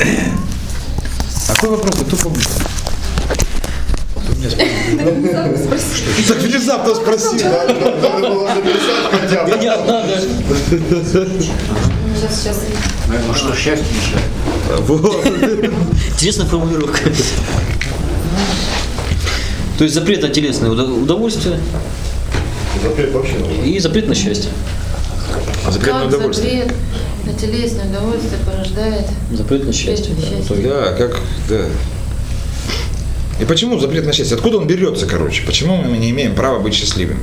А какой вопрос? Кто помнит? Так внезапно спросил. Надо было записать хотя бы. Не одна даже. Сейчас, сейчас. Наверное, что счастье мешает. Интересная формулировка. То есть запрет на телесное удо- удовольствие Запрет вообще на и запрет на счастье. А запрет на удовольствие. На телесное удовольствие порождает Запрет на счастье. да, итоге. Да, как, да. И почему запрет на счастье? Откуда он берется, короче? Почему мы не имеем права быть счастливыми?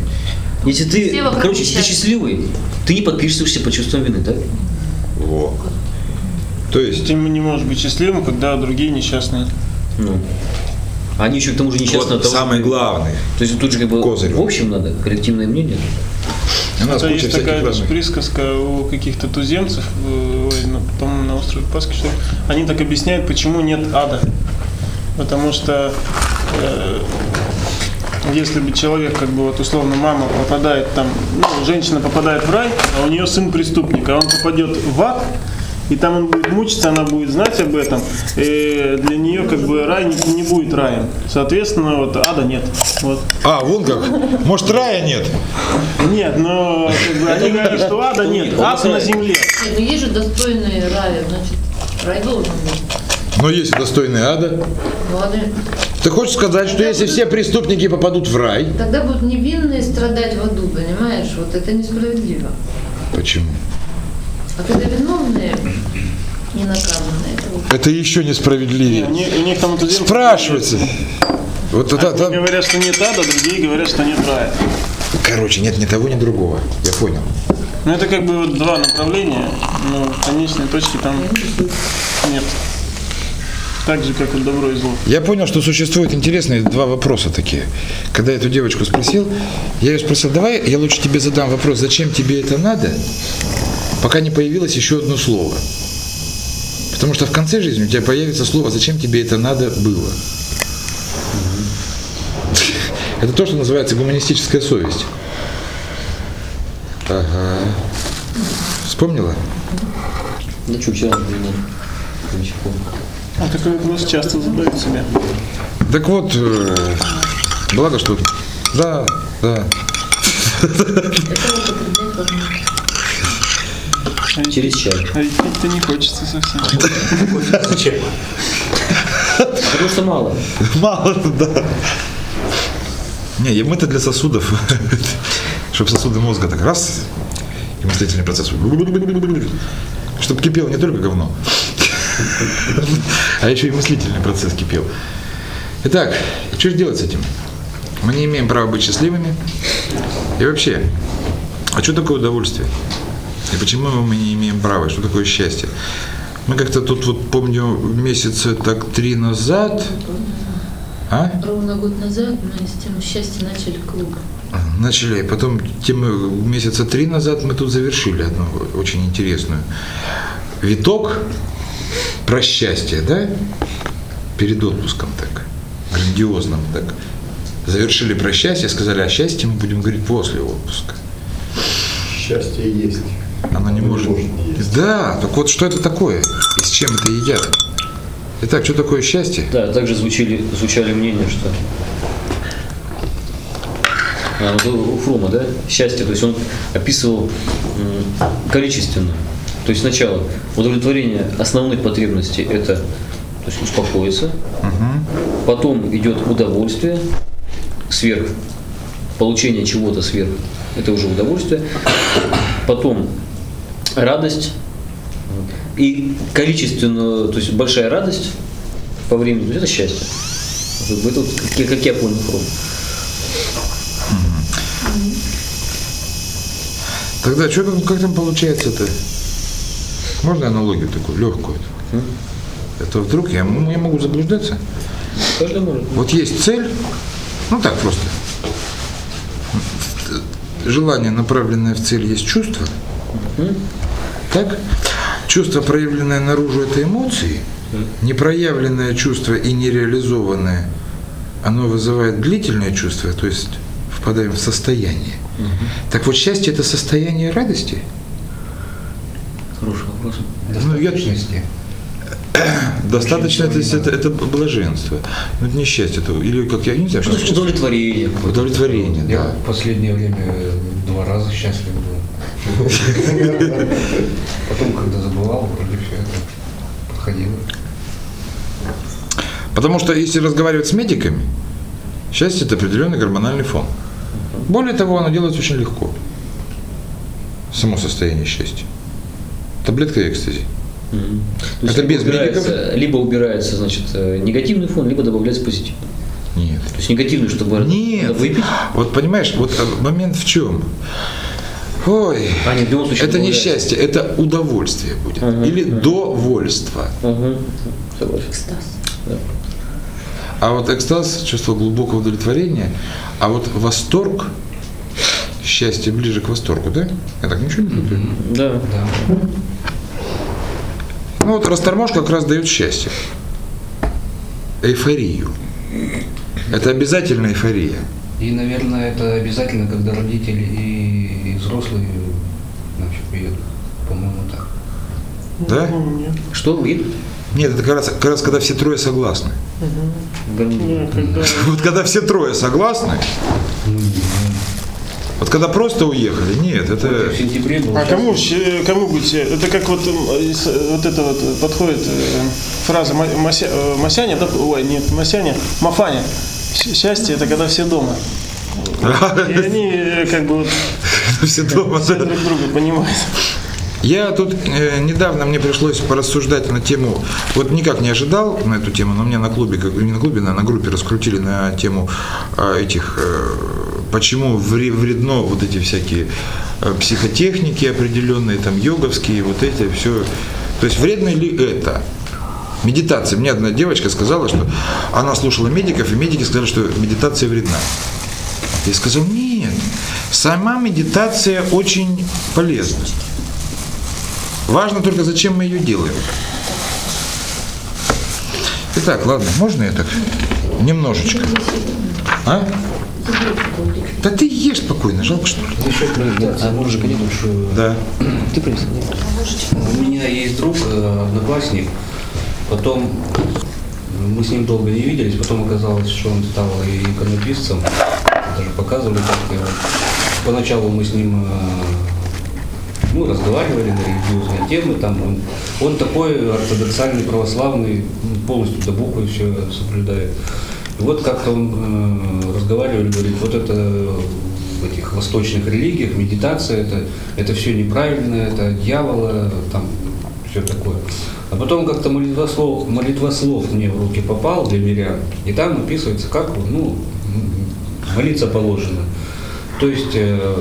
Если ты, Все короче, если ты счастливый, ты не подписываешься под чувством вины, да? Во. То есть, Ты не можешь быть счастливым, когда другие несчастные. Ну. Они еще к тому же несчастны вот от того, самый что- главный. То есть тут же как бы Козырь. в общем надо, коллективное мнение. У нас Это есть такая даже присказка у каких-то туземцев, э, по-моему, на острове Пасхи, что. Они так объясняют, почему нет ада. Потому что э, если бы человек, как бы вот условно мама попадает там, ну, женщина попадает в рай, а у нее сын преступник, а он попадет в ад, и там он будет мучиться, она будет знать об этом, и для нее как бы рай не, не будет раем. Соответственно, вот ада нет. Вот. А, вон как. Может, рая нет? Нет, но как бы, они говорят, что ада нет, ад на земле. Ну есть же достойные рая, значит, рай должен быть. Но есть достойные ада. Ладно. Ты хочешь сказать, что если все преступники попадут в рай? Тогда будут невинные страдать в аду, понимаешь? Вот это несправедливо. Почему? А когда виновные не наказаны, это еще Не, несправедливее. там туземцы Спрашивается. Вот это, Одни там- говорят, что нет ада, другие говорят, что нет рая. Короче, нет ни того, ни другого. Я понял. Ну это как бы вот два направления, но конечной точки там нет. Так же, как и добро и зло. Я понял, что существуют интересные два вопроса такие. Когда я эту девочку спросил, я ее спросил, давай я лучше тебе задам вопрос, зачем тебе это надо, пока не появилось еще одно слово. Потому что в конце жизни у тебя появится слово, зачем тебе это надо было. Это то, что называется гуманистическая совесть. Ага. Вспомнила? Да что, вчера Ничего. А такой вопрос часто задают себе. Так вот, э, благо что... Да, да. А Через чай. А ведь пить-то не хочется совсем. Зачем? Потому что мало. Мало, да. Не, мы-то для сосудов, чтобы сосуды мозга так раз, и мыслительный процесс, чтобы кипел не только говно, а еще и мыслительный процесс кипел. Итак, что же делать с этим? Мы не имеем права быть счастливыми. И вообще, а что такое удовольствие? И почему мы не имеем права? Что такое счастье? Мы как-то тут вот помню месяца так три назад, а? ровно год назад мы с тем счастья начали клуб. Начали, потом тему месяца три назад мы тут завершили одну очень интересную. Виток про счастье, да? Перед отпуском так, грандиозным так. Завершили про счастье, сказали, о счастье мы будем говорить после отпуска. Счастье есть. Оно не может. может есть. Да, так вот что это такое? И с чем это едят? Итак, что такое счастье? Да, также звучали, звучали мнения, что а, вот у Фрома, да, счастье, то есть он описывал количественно. То есть сначала удовлетворение основных потребностей – это то есть успокоиться, потом идет удовольствие сверх, получение чего-то сверх, это уже удовольствие, потом радость и количественно, то есть большая радость по времени, это счастье. Это вот, как, как я понял Фром. Тогда что там, как там получается это? Можно аналогию такую, легкую? Это вдруг я, м- я могу заблуждаться? Каждый может. Вот есть цель, ну так просто. Желание, направленное в цель, есть чувство. Так? Чувство, проявленное наружу, это эмоции. Непроявленное чувство и нереализованное, оно вызывает длительное чувство, то есть впадаем в состояние. Так вот, счастье – это состояние радости. Хороший вопрос. Ну, я- достаточно, то есть это, это блаженство. Ну, это не счастье, это, или как я не знаю, Что удовлетворение? удовлетворение, Я да. в последнее время два раза счастлив был. Потом, когда забывал, вроде все это подходило. Потому что если разговаривать с медиками, счастье это определенный гормональный фон. Более того, оно делается очень легко. Само состояние счастья. Таблетка экстази. Мгм. То Это либо без убирается, Либо убирается, значит, э, негативный фон, либо добавляется позитивный. Нет. То есть негативный, чтобы Нет. выпить. Вот понимаешь, вот э, момент в чем? Ой, А, нет, в любом случае это не счастье, это удовольствие будет. Мгм, Или мгм. довольство. Согласен. Экстаз. Да. А вот экстаз, чувство глубокого удовлетворения, а вот восторг, счастье ближе к восторгу, да? Я так ничего не путаю? Да. Да. Ну вот расторможка как раз дает счастье. Эйфорию. Это обязательно эйфория. И, наверное, это обязательно, когда родители и, и взрослые вообще приедут. По-моему, так. Да? Ну, нет. Что вы? Нет, это как раз, как раз когда все трое согласны. Ну, когда- Вот когда все трое согласны, вот когда просто уехали, нет, это... в сентябре был. А кому, кому быть? Это как вот, из- вот это вот подходит э, фраза Ма- Мася- э, Масяня, да? Ой, нет, Масяня, Мафаня. Счастье это когда все дома. И они э, как бы вот Все дома. все друг друга понимают. Я тут э, недавно мне пришлось порассуждать на тему, вот никак не ожидал на эту тему, но мне на клубе, как не на клубе, на, на группе раскрутили на тему э, этих, э, почему вре- вредно вот эти всякие э, психотехники определенные, там йоговские, вот эти все. То есть вредно ли это? Медитация. Мне одна девочка сказала, что она слушала медиков, и медики сказали, что медитация вредна. Я сказал, нет, сама медитация очень полезна. Важно только, зачем мы ее делаем. Итак, ладно, можно я так? Немножечко. А? Да ты ешь спокойно, жалко что ли? Еще про медитацию. А может, Можно большую Да. Ты принеси. У меня есть друг, э, одноклассник, потом мы с ним долго не виделись, потом оказалось, что он стал и иконописцем, даже показывали как его. Поначалу мы с ним э, ну, разговаривали на религиозные темы, там он, он такой ортодоксальный православный, ну, полностью до буквы все соблюдает. И вот как-то он э, разговаривали, говорит, вот это в этих восточных религиях, медитация, это, это все неправильно, это дьявола, там все такое. А потом как-то молитвослов, молитвослов мне в руки попал для мирян, и там описывается, как ну, молиться положено. То есть э,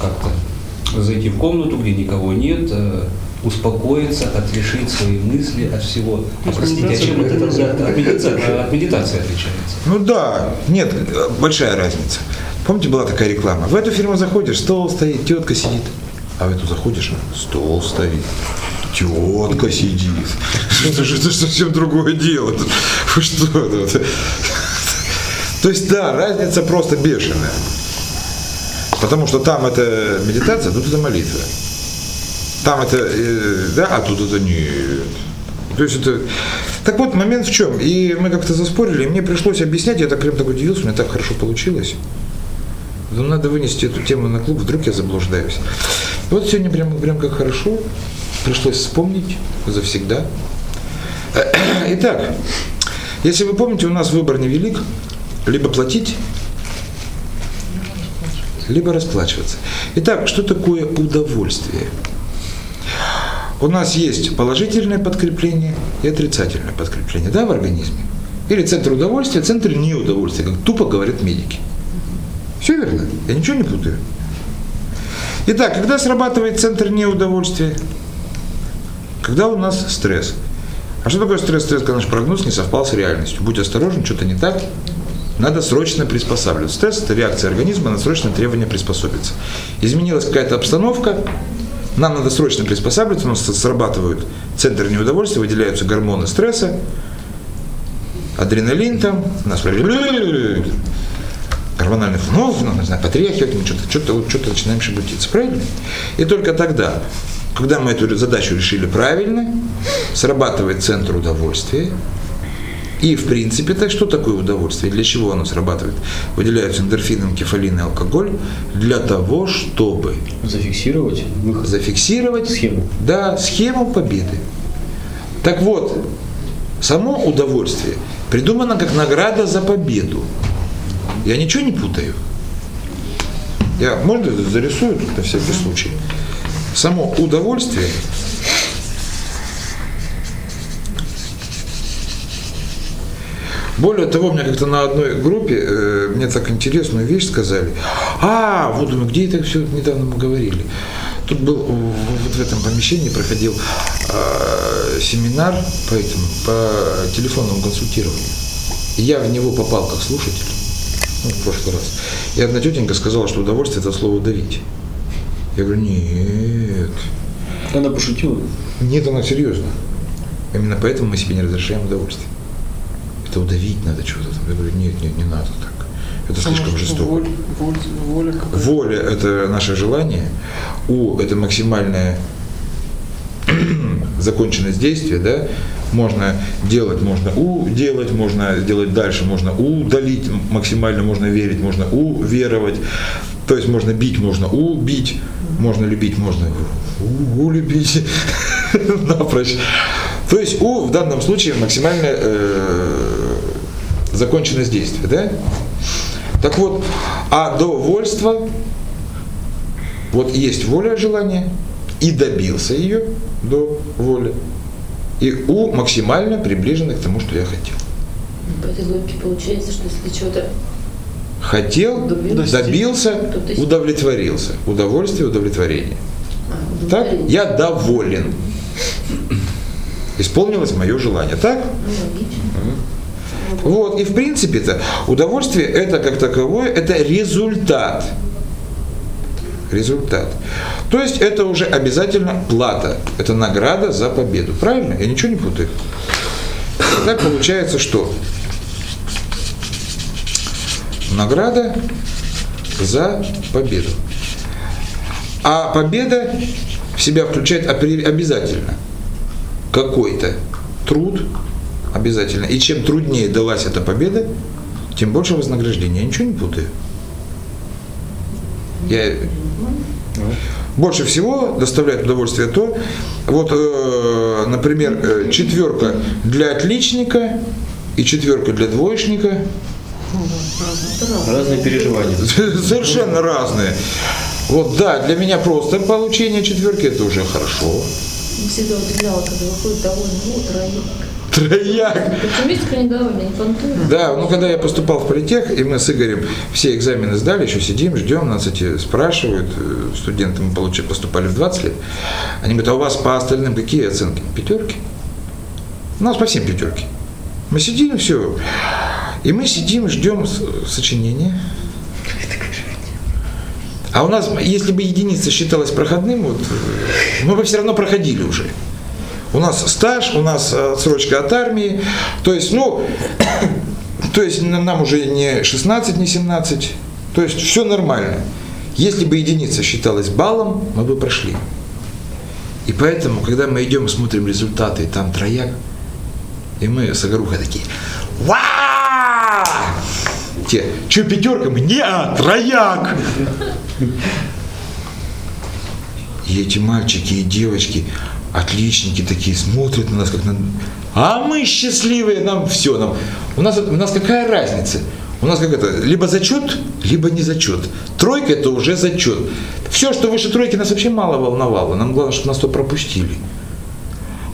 как-то зайти в комнату, где никого нет, э, успокоиться, отрешить свои мысли от всего. А простите, а чем это тогда от медитации, от медитации отличается? Ну да, нет, большая разница. Помните, была такая реклама? В эту фирму заходишь, стол стоит, тетка сидит. А в эту заходишь, стол стоит, тетка сидит. Это же совсем другое дело. Вы Что это? То есть, да, разница просто бешеная. Потому что там это медитация, тут это молитва. Там это, э, да, а тут это нет. То есть это... Так вот, момент в чем? И мы как-то заспорили, и мне пришлось объяснять, я так прям так удивился, у меня так хорошо получилось. Ну, надо вынести эту тему на клуб, вдруг я заблуждаюсь. Вот сегодня прям, прям как хорошо, пришлось вспомнить завсегда. Итак, если вы помните, у нас выбор невелик, либо платить, либо расплачиваться. Итак, что такое удовольствие? У нас есть положительное подкрепление и отрицательное подкрепление, да, в организме? Или центр удовольствия, центр неудовольствия, как тупо говорят медики. Все верно? Я ничего не путаю. Итак, когда срабатывает центр неудовольствия? Когда у нас стресс. А что такое стресс? Стресс, когда наш прогноз не совпал с реальностью. Будь осторожен, что-то не так. Надо срочно приспосабливаться. Стресс – это реакция организма на срочное требование приспособиться. Изменилась какая-то обстановка, нам надо срочно приспосабливаться, у нас срабатывают центры неудовольствия, выделяются гормоны стресса, адреналин там, нас гормональный фон, ну, не знаю, потряхивать, мы что-то, что-то, что-то начинаем шебутиться, правильно? И только тогда когда мы эту задачу решили правильно, срабатывает центр удовольствия. И, в принципе, так что такое удовольствие? Для чего оно срабатывает? Выделяются эндорфины, кефалин и алкоголь для того, чтобы Зафиксировать выход. зафиксировать Схему. Да, схему победы. Так вот, само удовольствие придумано как награда за победу. Я ничего не путаю. Я, можно зарисую тут на всякий случай? Само удовольствие Более того, мне как-то на одной группе э, мне так интересную вещь сказали. А, вот думаю, где это все недавно мы говорили. Тут был в- вот в этом помещении проходил э, семинар по этому, по телефонному консультированию. И я в него попал как слушатель, ну, в прошлый раз. И одна тетенька сказала, что удовольствие это слово давить. Я говорю, нет. Она пошутила. Нет, она серьезно. Именно поэтому мы себе не разрешаем удовольствие. Это удавить надо что-то там. Я говорю, нет, нет, не надо так. Это слишком жестоко. Воля, воля, воля. Воля – это наше желание, У – это максимальная законченность действия, да, можно делать, можно У делать, можно делать дальше, можно удалить максимально, можно верить, можно уверовать, то есть можно бить, можно убить, можно любить, можно у- улюбить напрочь. То есть У в данном случае максимальная э, законченность действия, да? Так вот, а довольство, вот есть воля желания, и добился ее до воли, и у максимально приближено к тому, что я хотел. По этой логике получается, что если чего-то Хотел, Добился. добился, удовлетворился. Удовольствие, удовлетворение. а, Так? Я доволен. Исполнилось мое желание. Так? Ну. Вот, и в принципе-то удовольствие это как таковое, это результат. Результат. То есть это уже обязательно плата, это награда за победу. Правильно? Я ничего не путаю. Так получается, что награда за победу. А победа в себя включает обязательно какой-то труд обязательно. И чем труднее далась эта победа, тем больше вознаграждения. Я ничего не путаю. Я... Больше всего доставляет удовольствие то, вот, э, например, э, четверка для отличника и четверка для двоечника Разные переживания. совершенно разные. Вот да, для меня просто получение четверки это уже хорошо. Всегда удивляло, когда выходит довольно, вот, троек. Трояк. Да, ну когда я поступал в политех, и мы с Игорем все экзамены сдали, еще сидим, ждем, нас эти спрашивают, э, студенты, мы получили, поступали в 20 лет, они говорят, а у вас по остальным какие оценки? Пятерки? У нас по всем пятерки. Мы сидим, все, и мы сидим, ждем сочинения. А у нас, если бы единица считалась проходным, вот, э, мы бы все равно проходили уже. У нас стаж, у нас э, отсрочка от армии. То есть, ну, то есть на- нам уже не 16, не 17. То есть все нормально. Если бы единица считалась баллом, мы бы прошли. И поэтому, когда мы идем и смотрим результаты, там трояк, и мы с Огарухой такие, ва Те, что пятерка? Мы, не, трояк! И эти мальчики и девочки, отличники такие, смотрят на нас, как на... А мы счастливые, нам все, нам... У нас, у нас какая разница? У нас как это, либо зачет, либо не зачет. Тройка это уже зачет. Все, что выше тройки, нас вообще мало волновало. Нам главное, чтобы нас то пропустили.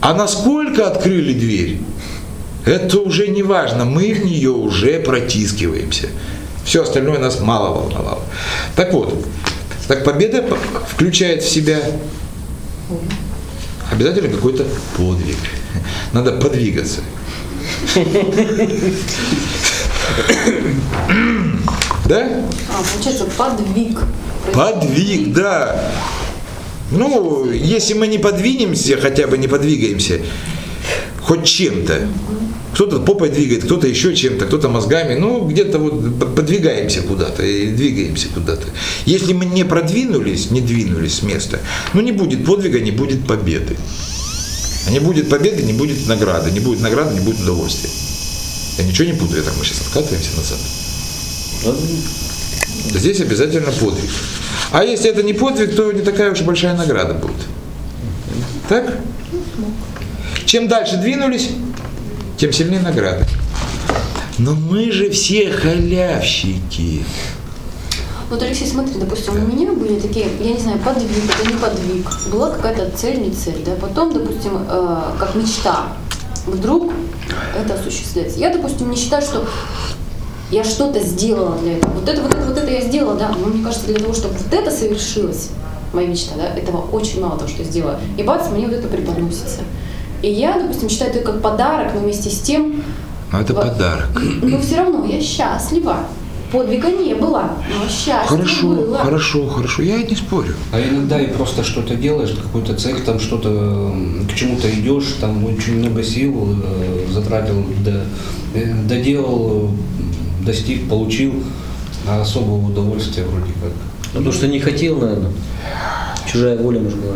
А насколько открыли дверь, это уже не важно. Мы в нее уже протискиваемся. Все остальное нас мало волновало. Так вот, так победа включает в себя обязательно какой-то подвиг. Надо подвигаться. Да? А, получается, подвиг. Подвиг, да. Ну, если мы не подвинемся, хотя бы не подвигаемся, хоть чем-то. Кто-то попой двигает, кто-то еще чем-то, кто-то мозгами. Ну, где-то вот подвигаемся куда-то и двигаемся куда-то. Если мы не продвинулись, не двинулись с места, ну не будет подвига, не будет победы. А не будет победы, не будет награды. Не будет награды, не будет удовольствия. Я ничего не путаю, так мы сейчас откатываемся назад. Здесь обязательно подвиг. А если это не подвиг, то не такая уж большая награда будет. Так? Чем дальше двинулись, тем сильнее награда. Но мы же все халявщики. Вот, Алексей, смотри, допустим, у меня были такие, я не знаю, подвиг, это не подвиг. Была какая-то цель, не цель, да. Потом, допустим, э, как мечта, вдруг это осуществляется. Я, допустим, не считаю, что я что-то сделала для этого. Вот это, вот это, вот это я сделала, да. Но мне кажется, для того, чтобы вот это совершилось, моя мечта, да, этого очень мало того, что я сделала. И бац, мне вот это преподносится. И я, допустим, считаю это как подарок, но вместе с тем Но это Во- подарок. но все равно я счастлива. Подвига не было, но счастье Хорошо, было. хорошо, хорошо. Я не спорю. А иногда и просто что-то делаешь, какую-то цель, там что-то к чему-то идешь, там очень много сил э, затратил, до- э, доделал, достиг, получил, а особого удовольствия вроде как. Потому что не хотел, наверное. Чужая воля, может, была.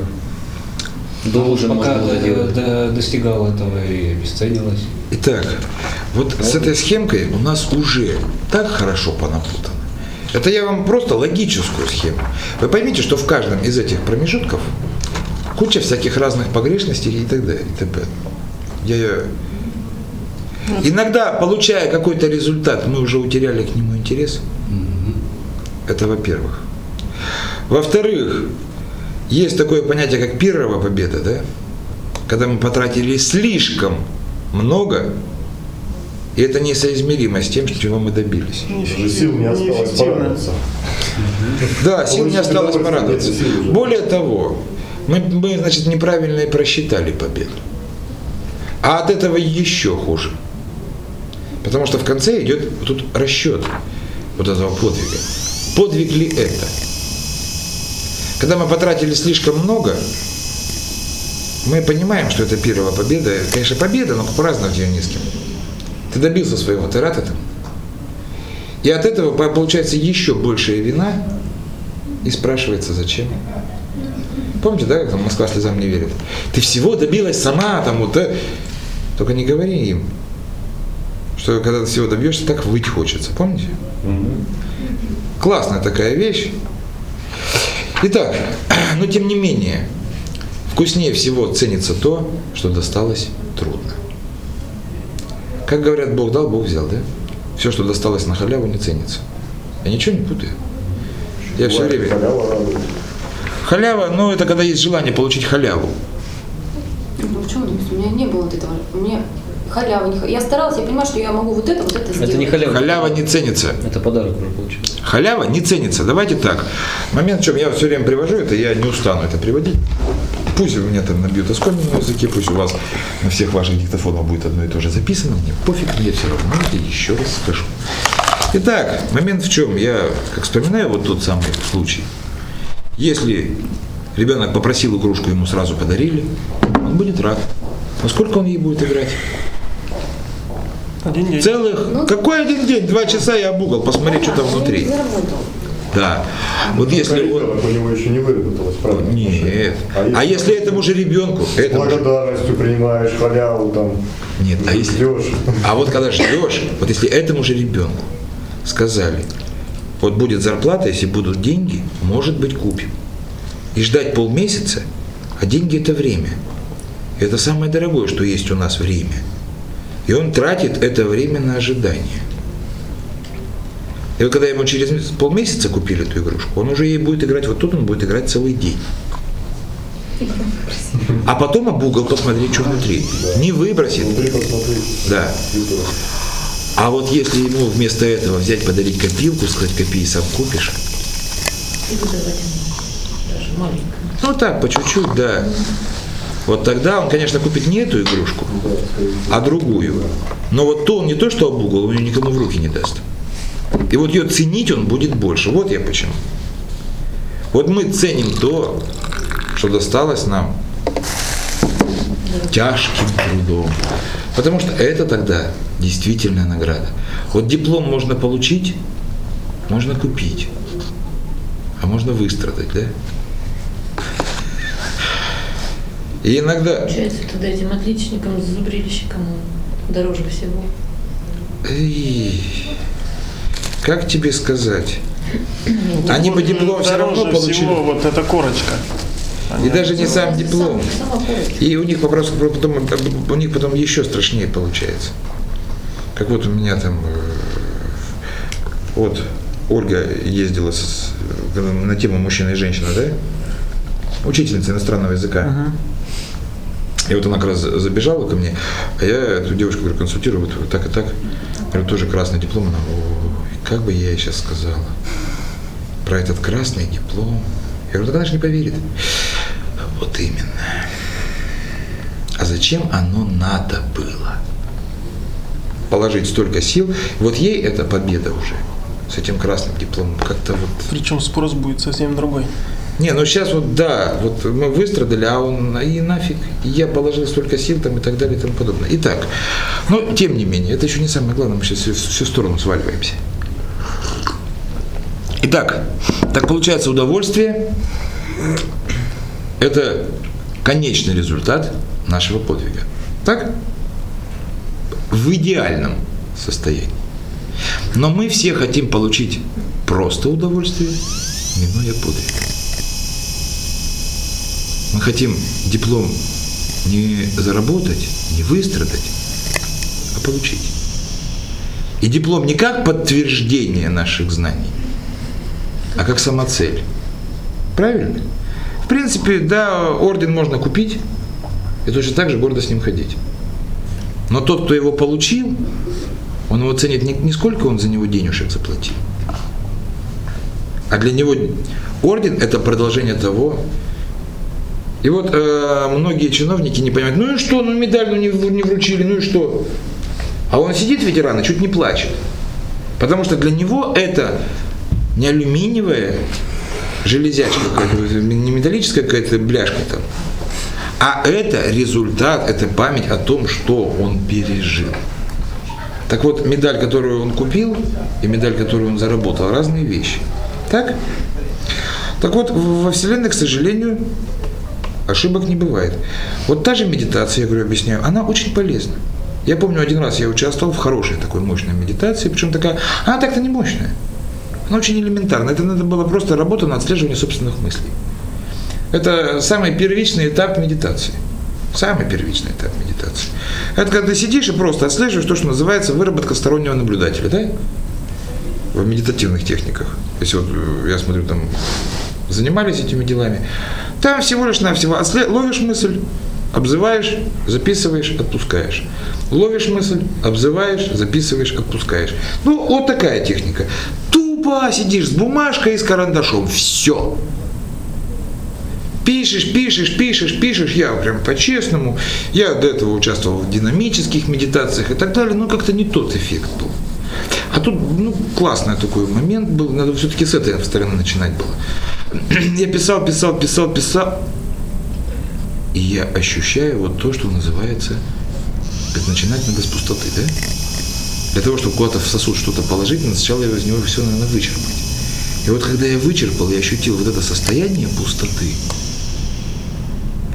Должен, Пока можно было до- делать. до- достигал этого и обесценилось. Итак, вот с этой схемкой у нас уже так хорошо понапутано. Это я вам просто логическую схему. Вы поймите, что в каждом из этих промежутков куча всяких разных погрешностей и так далее, и т.п. Я, я- Иногда, получая какой-то результат, мы уже утеряли к нему интерес. Это во-первых. Во-вторых, есть такое понятие, как первая победа, да? Когда мы потратили слишком много, и это несоизмеримо с тем, чего мы добились. Уже сил не осталось порадоваться. Да, сил не осталось порадоваться. Более того, мы, мы, значит, неправильно и просчитали победу. А от этого еще хуже. Потому что в конце идет вот тут расчет вот этого подвига. Подвиг ли это? Когда мы потратили слишком много, мы понимаем, что это первая победа. Конечно, победа, но праздновать ее не с кем. Ты добился своего, ты рад этому? И от этого по- получается еще большая вина, и спрашивается, зачем? Помните, да, как там Москва слезам не верит? Ты всего добилась сама, там вот, э. только не говори им, что когда ты всего добьешься, так выть хочется, помните? Классная такая вещь. Итак, но тем не менее, вкуснее всего ценится то, что досталось трудно. Как говорят, Бог дал, Бог взял, да? Все, что досталось на халяву, не ценится. Я ничего не путаю. Я все время... халява ну это когда есть желание получить халяву. Ну почему, у меня не было вот этого. У меня халява не Я старалась, я понимаю, что я могу вот это, вот это сделать. Это не халява. Халява не ценится. Это подарок уже получился. Халява не ценится. Давайте так. Момент, в чем я все время привожу, это я не устану это приводить. Пусть у меня там набьют оскольном языке, пусть у вас на всех ваших диктофонах будет одно и то же записано, мне пофиг, мне все равно, я еще раз скажу. Итак, момент в чем? Я, как вспоминаю вот тот самый случай. Если ребенок попросил игрушку, ему сразу подарили, он будет рад. Но сколько он ей будет играть? Один день. Целых, какой один день? Два часа я об угол, посмотреть, что там внутри. Заработал. Да. Вот если он... У него еще не выработалось, правда? Нет. А если этому же ребенку, С этому же... благодарностью принимаешь халяву, там, Нет, а если... ждешь. А вот когда ждешь, вот если этому же ребенку сказали, вот будет зарплата, если будут деньги, может быть купим. И ждать полмесяца, а деньги это время. Это самое дорогое, что есть у нас время. И он тратит это время на ожидание. И вот когда ему через месяц- полмесяца купили эту игрушку, он уже ей будет играть, вот тут он будет играть целый день. А потом об угол посмотреть, что внутри. Не выбросит. Да. А вот если ему вместо этого взять, подарить копилку, сказать, копи и сам купишь, И выдавать ему даже маленькую. ну так, по чуть-чуть, да. Вот тогда он, конечно, купит не эту игрушку, а другую. Но вот то он не то, что об угол, он ее никому в руки не даст. И вот ее ценить он будет больше. Вот я почему. Вот мы ценим то, что досталось нам тяжким трудом. Потому что это тогда действительная награда. Вот диплом можно получить, можно купить, а можно выстрадать, да? И иногда Получается, тогда этим отличникам, зубрильщикам дороже всего. Эй, как тебе сказать? Они бы диплом все равно получили. всего вот эта корочка. И даже не сам диплом. И у них вопрос, потом, у них потом еще страшнее получается. Как вот у меня там, э, вот Ольга ездила с- э, на тему мужчина и женщина, да? Учительница иностранного языка. И вот она как раз забежала ко мне, а я эту девушку говорю, консультирую, вот так и так. Говорю, тоже красный диплом. Она, ой, как бы я ей сейчас сказала про этот красный диплом. Я говорю, так она же не поверит. Вот именно. А зачем оно надо было? Положить столько сил. Вот ей это победа уже. С этим красным дипломом. Как-то вот Причем спрос будет совсем другой. Не, ну сейчас вот да, вот мы выстрадали, а он и нафиг, и я положил столько сил там и так далее и тому подобное. Итак, но тем не менее, это еще не самое главное, мы сейчас всю сторону сваливаемся. Итак, так получается удовольствие – это конечный результат нашего подвига. Так? В идеальном состоянии. Но мы все хотим получить просто удовольствие, минуя подвиг. Мы хотим диплом не заработать, не выстрадать, а получить. И диплом не как подтверждение наших знаний, а как самоцель. Правильно? В принципе, да, орден можно купить и точно так же гордо с ним ходить. Но тот, кто его получил, он его ценит не, сколько он за него денежек заплатил, а для него орден – это продолжение того. И вот э, многие чиновники не понимают, ну и что, ну медаль ну, не, не вручили, ну и что? А он сидит, ветеран, и чуть не плачет. Потому что для него это не алюминиевая железячка, не металлическая какая-то бляшка там, а это результат, это память о том, что он пережил. Так вот, медаль, которую он купил, и медаль, которую он заработал, разные вещи. Так? Так вот, во Вселенной, к сожалению, ошибок не бывает. Вот та же медитация, я говорю, объясняю, она очень полезна. Я помню, один раз я участвовал в хорошей такой мощной медитации, причем такая, она так-то не мощная. Она очень элементарная. Это надо было просто работа на отслеживание собственных мыслей. Это самый первичный этап медитации. Самый первичный этап медитации. Это когда ты сидишь и просто отслеживаешь то, что называется выработка стороннего наблюдателя, да? В медитативных техниках. Если вот э, я смотрю, там занимались этими делами. Там всего лишь навсего ловишь мысль, обзываешь, записываешь, отпускаешь. Ловишь мысль, обзываешь, записываешь, отпускаешь. Ну, вот такая техника. Тупо сидишь с бумажкой и с карандашом. Все. Пишешь, пишешь, пишешь, пишешь, я прям по-честному. Я до этого участвовал в динамических медитациях и так далее, но как-то не тот эффект был. А тут, ну, классный такой момент был, надо все-таки с этой стороны начинать было. Я писал, писал, писал, писал, и я ощущаю вот то, что называется, как начинать надо с пустоты, да? Для того, чтобы куда-то в сосуд что-то положить, надо сначала из него все, наверное, вычерпать. И вот когда я вычерпал, я ощутил вот это состояние пустоты,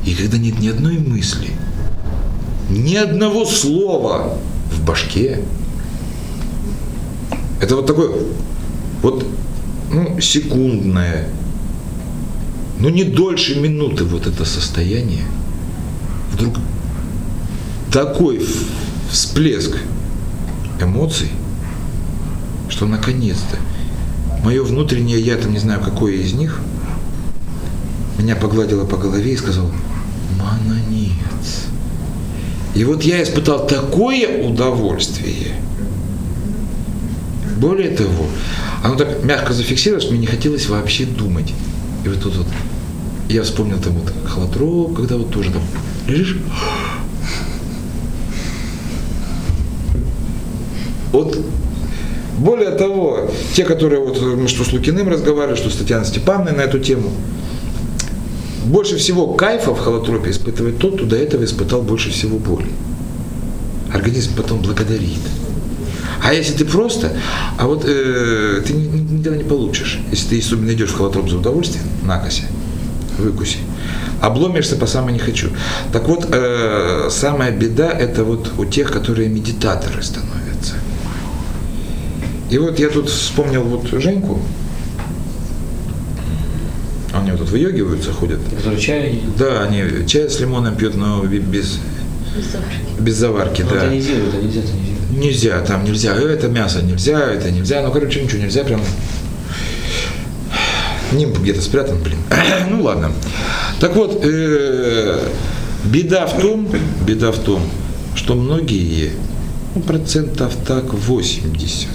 и когда нет ни одной мысли, ни одного слова в башке, это вот такое, вот, ну, секундное, ну, не дольше минуты вот это состояние, вдруг такой всплеск эмоций, что наконец-то мое внутреннее я, там не знаю, какое из них, меня погладило по голове и сказал, мананец. И вот я испытал такое удовольствие. Более того, оно так мягко зафиксировалось, мне не хотелось вообще думать. И вот тут вот я вспомнил там вот холодрок, когда вот тоже там лежишь. Вот более того, те, которые вот мы что с Лукиным разговаривали, что с Татьяной Степановной на эту тему, больше всего кайфа в холотропе испытывает тот, кто до этого испытал больше всего боли. Организм потом благодарит. А если ты просто, а вот э, ты ни- ни- никогда не получишь, если ты особенно идешь в холотроп за удовольствием, накоси, выкуси, обломишься по самой не хочу. Так вот, э, самая беда это вот у тех, которые медитаторы становятся. И вот я тут вспомнил вот Женьку, они вот тут выегиваются, ходят. Который чай, Да, они чай с лимоном пьют, но би- без, без заварки, ну, да. тонизирует, а нельзя тонизировать. Нельзя, там нельзя, «Э, это мясо нельзя, это нельзя, ну, короче, ничего нельзя, прям нимб где-то спрятан, блин. ну, ладно. Так вот, э, беда в том, беда в том, что многие, ну, процентов так 80,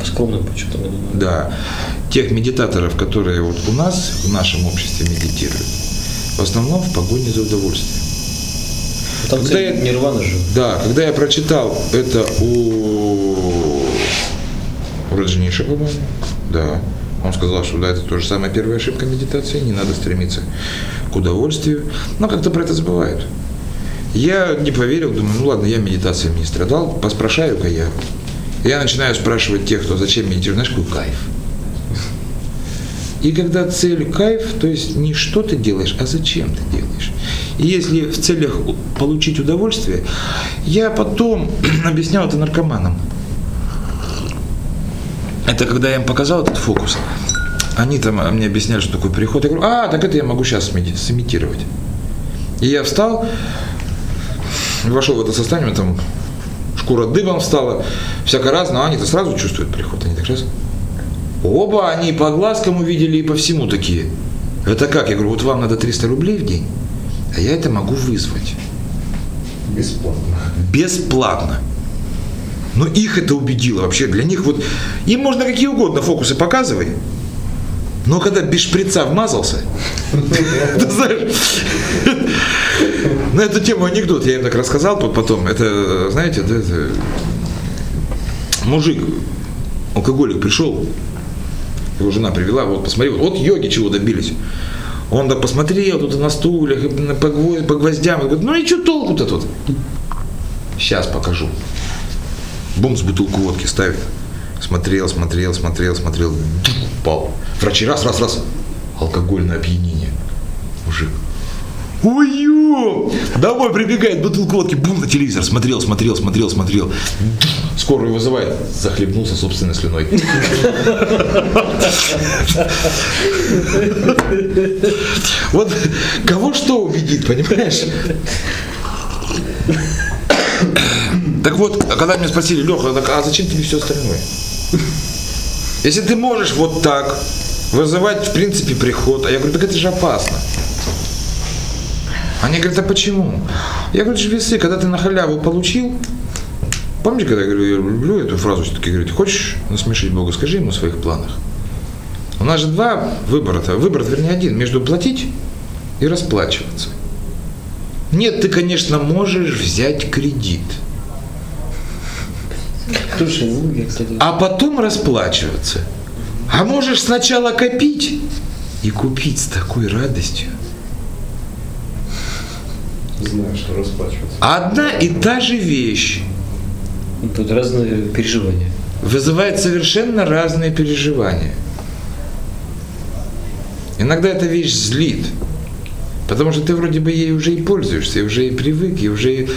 По скромным почему-то, я думаю. да, тех медитаторов, которые вот у нас, в нашем обществе медитируют, в основном в погоне за удовольствием. Там Когда я- нирвана же. Да, когда я прочитал это у Раджниша, по-моему, да, он сказал, что да, это тоже самая первая ошибка медитации, не надо стремиться к удовольствию, но как-то про это забывают. Я не поверил, думаю, ну ладно, я медитацией не страдал, поспрашаю-ка я. Я начинаю спрашивать тех, кто зачем медитирует, знаешь, какой кайф. И когда цель кайф, то есть не что ты делаешь, а зачем ты делаешь. И если в целях получить удовольствие, я потом объяснял это наркоманам. Это когда я им показал этот фокус, они там а, мне объясняли, что такое переход. Я говорю, а, так это я могу сейчас сымитировать. И я встал, вошел в это состояние, там шкура дыбом встала, всяко разно, а они-то сразу чувствуют приход, они так раз. Оба они по глазкам увидели, и по всему такие. Это как? Я говорю, вот вам надо 300 рублей в день, а я это могу вызвать Бесплатно. бесплатно. Но их это убедило вообще. Для них вот... Им можно какие угодно фокусы показывай. Но когда без шприца вмазался, ты знаешь, на эту тему анекдот я им так рассказал тут потом. Это, знаете, да, мужик, алкоголик пришел, его жена привела, вот посмотри, вот, йоги чего добились. Он так посмотрел тут на стульях, по, гво- по гвоздям. говорит, ну и что толку-то тут? Сейчас покажу. Бум с бутылку водки ставит. Смотрел, смотрел, смотрел, смотрел. Упал. Врачи раз, раз, раз. Алкогольное опьянение. Мужик. Ой! Домой прибегает, бутылку водки, бум, на телевизор. Смотрел, смотрел, смотрел, смотрел. Скорую вызывает. Захлебнулся собственной слюной. Вот кого что убедит, понимаешь? Так вот, когда меня спросили, Леха, а зачем тебе все остальное? Если ты можешь вот так вызывать, в принципе, приход, а я говорю, так это же опасно. Они говорят, а почему? Я говорю, же весы, когда ты на халяву получил, помните, когда я говорю, я люблю эту фразу, все-таки говорите, хочешь насмешить Бога, скажи ему о своих планах. У нас же два выбора-то, выбор, вернее, один, между платить и расплачиваться. Нет, ты, конечно, можешь взять кредит, Слушай, ну, а потом расплачиваться. А можешь сначала копить и купить с такой радостью. Знаю, что расплачиваться. Одна и та же вещь тут разные переживания. вызывает совершенно разные переживания. Иногда эта вещь злит, потому что ты вроде бы ей уже и пользуешься, и уже и привык, и уже и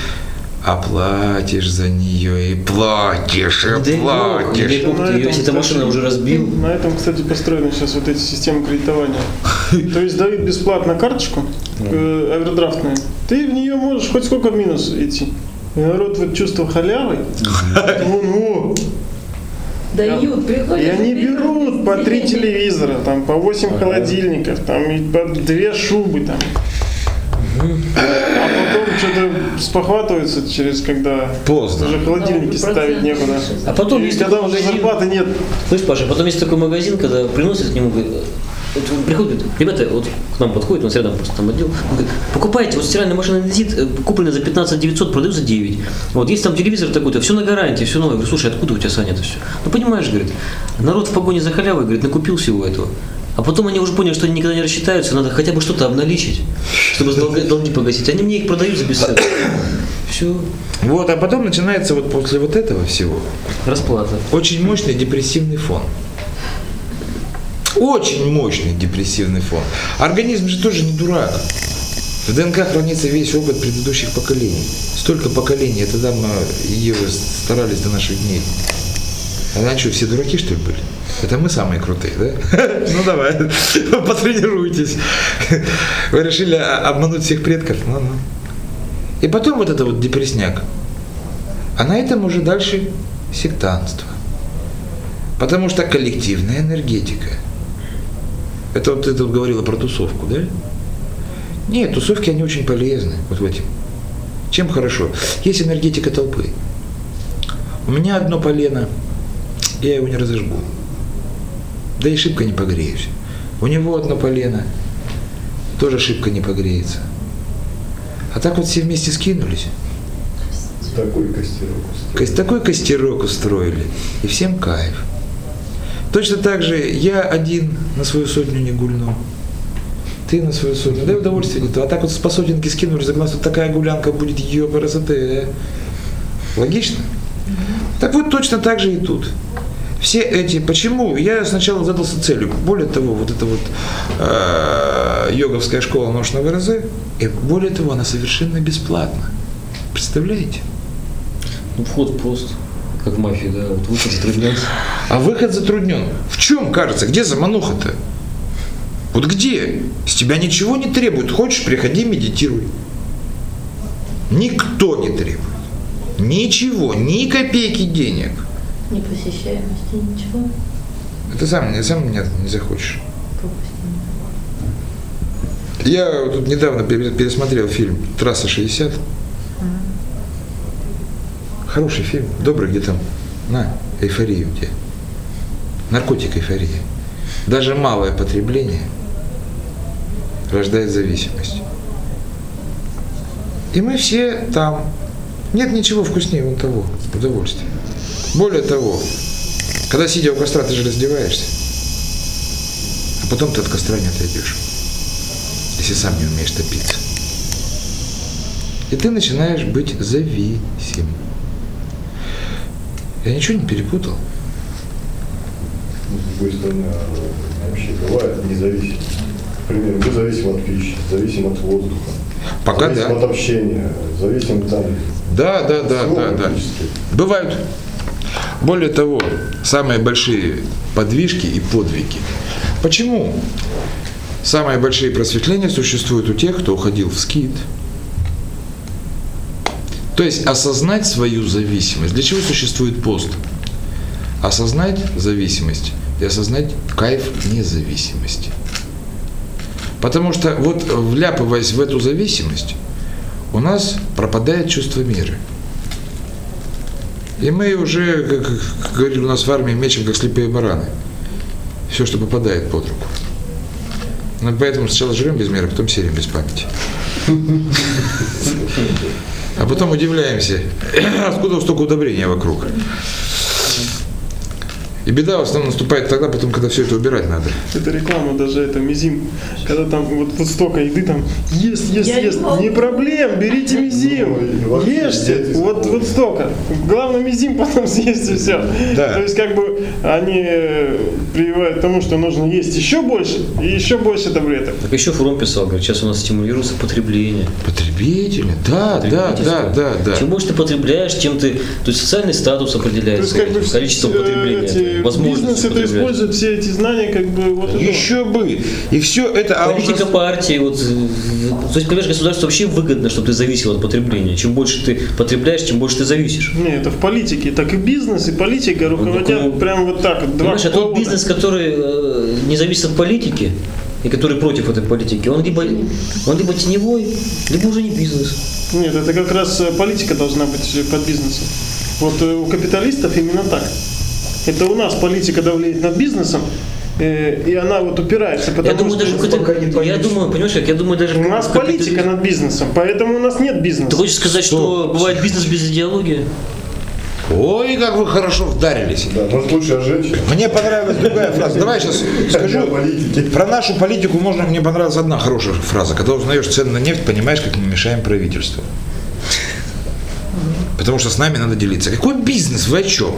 оплатишь за нее, и платишь, и дай платишь. На ты ее- если эта машина кстати, уже разбил, На этом, кстати, построены сейчас вот эти системы кредитования. То есть дают бесплатно карточку э, овердрафтную. Ты в нее можешь хоть сколько в минус идти. И народ вот чувство халявы, он, о, Дают, приходят. и они берут по три телевизора, там по 8 холодильников, там и по две шубы там. А потом что-то спохватываются через когда Поздно. уже холодильники Да, ставить некуда. А потом И есть когда уже магазин. зарплаты нет, Слышь, Паша, потом есть такой магазин, когда приносят к нему, говорит, приходит, ребята, вот к нам подходит, он рядом просто там отдел, он говорит, покупайте, вот стиральная машина Indesit, э, куплена за 15 900, продаю за 9. Вот, есть там телевизор такой-то, все на гарантии, все новое. Я говорю, слушай, откуда у тебя, Саня, это все? Ну, понимаешь, говорит, народ в погоне за халявой, говорит, накупил всего этого. А потом они уже поняли, что они никогда не рассчитаются, надо хотя бы что-то обналичить, чтобы долги погасить. Они мне их продают за бесценок. Все, Вот, а потом начинается вот после вот этого всего расплата. очень мощный депрессивный фон. Очень мощный депрессивный фон. Организм же тоже не дурак. В ДНК хранится весь опыт предыдущих поколений. Столько поколений, это там э, ее старались до наших дней. А раньше все дураки, что ли, были? Это мы самые крутые, да? Ну давай, потренируйтесь. Вы решили о- обмануть всех предков? Ну, ну. И потом вот это вот депресняк. А на этом уже дальше сектантство. Потому что коллективная энергетика. Это вот ты тут говорила про тусовку, да? Нет, тусовки, они очень полезны вот в этом. Чем хорошо? Есть энергетика толпы. У меня одно полено, я его не разожгу. Да и шибко не погреюсь. У него одно полено, тоже шибко не погреется. А так вот все вместе скинулись. Такой костерок устроил. Кос- Такой костерок устроили. И всем кайф. Точно так же я один на свою сотню не гульну. Ты на свою сотню. Дай удовольствие не то. А так вот с посотенки скинули за глаз, вот такая гулянка будет, ее красоты. Логично? Так вот точно так же и тут. Все эти, почему? Я сначала задался целью. Более того, вот эта вот э, йоговская школа ношного РЗ, и более того, она совершенно бесплатна. Представляете? Ну, вход прост, как в мафии, да, вот выход затруднен. А выход затруднен. В чем, кажется? Где замануха-то? Вот где? С тебя ничего не требует. Хочешь, приходи, медитируй. Никто не требует. Ничего, ни копейки денег. Не посещаемости, ничего. Это сам, не- сам не, не захочешь. Я тут недавно пере- пересмотрел фильм «Трасса 60». Хороший фильм, добрый, где там, на, эйфорию где. Наркотик эйфория. Даже малое потребление рождает зависимость. И мы все там. Нет ничего вкуснее вон того, удовольствия. Более того, когда сидя у костра, ты же раздеваешься, а потом ты от костра не отойдешь, если сам не умеешь топиться. И ты начинаешь быть зависим. Я ничего не перепутал. Ну, С другой стороны, а, вообще бывает независимо. Например, мы зависим от пищи, зависим от воздуха, Пока зависим да. от общения, зависим там Да, да, да, да, да. Бывают. Более того, самые большие подвижки и подвиги. Почему самые большие просветления существуют у тех, кто уходил в скит? То есть осознать свою зависимость. Для чего существует пост? Осознать зависимость и осознать кайф независимости. Потому что вот вляпываясь в эту зависимость, у нас пропадает чувство мира. И мы уже, как, как говорили у нас в армии, мечем, как слепые бараны. Все, что попадает под руку. Ну, поэтому сначала жрем без меры, потом серим без памяти. А потом удивляемся, откуда столько удобрения вокруг. И беда в основном наступает тогда, потом, когда все это убирать надо. Это реклама даже, это мизим. Когда там вот, вот столько еды, там, ест, ест, Я не ест. могу. Не проблем, берите мизим. Ну, вообще Ешьте. Вот, вот столько. Главное мизим потом съесть и все. Да. То есть как бы они э, прививают к тому, что нужно есть еще больше и еще больше таблеток. Так еще Фром писал, говорит, сейчас у нас стимулируется потребление. Потребители, да, да, да, да, да. Чем больше ты потребляешь, тем ты... То есть социальный статус То определяется есть как бы э, потребления, эти бизнес это использует все эти знания как бы вот это. Еще бы. И все это... а нас- Политика партии, вот, то есть, понимаешь, государству вообще выгодно, чтобы ты зависел от потребления. Чем больше ты потребляешь, тем больше ты зависишь. Не, это в политике. Так и бизнес, и политика руководят ну, прям вот так вот. Два Понимаешь, а тот бизнес, который э, не зависит от политики, и который против этой политики, он либо, он либо теневой, либо уже не бизнес. Нет, это как раз э, политика должна быть под бизнесом. Вот э, у капиталистов именно так. Это у нас политика давлеет над бизнесом, э, и она вот упирается, потому Я думаю, что даже в какой-то- я думаю, понимаешь, как я думаю, даже у нас политика над бизнесом, поэтому у нас нет бизнеса. Ты хочешь сказать, что Стоп. бывает бизнес без идеологии? Ой, как вы хорошо вдарились. Да, может лучше о женщине. Мне понравилась другая фраза. Давай сейчас скажу. Про нашу политику можно, мне понравилась одна хорошая фраза. Когда узнаешь цены на нефть, понимаешь, как мы мешаем правительству. Потому что с нами надо делиться. Какой бизнес? Вы о чем?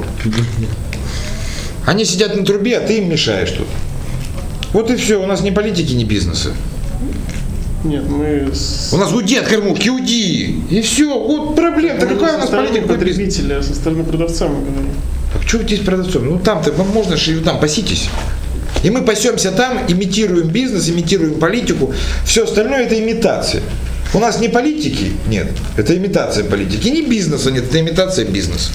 Они сидят на трубе, а ты им мешаешь тут. Вот и все. У нас ни политики, ни бизнеса. Нет, мы. У нас гудят кормушки, уйди. И все. Вот проблема-то какая у нас политика, потребителя, со стороны продавца мы говорим. Так что здесь продавцом? Ну там-то можно же и там паситесь. И мы пасемся там, имитируем бизнес, имитируем политику. Все остальное это имитация. У нас не политики нет, это имитация политики. Не бизнеса нет, это имитация бизнеса.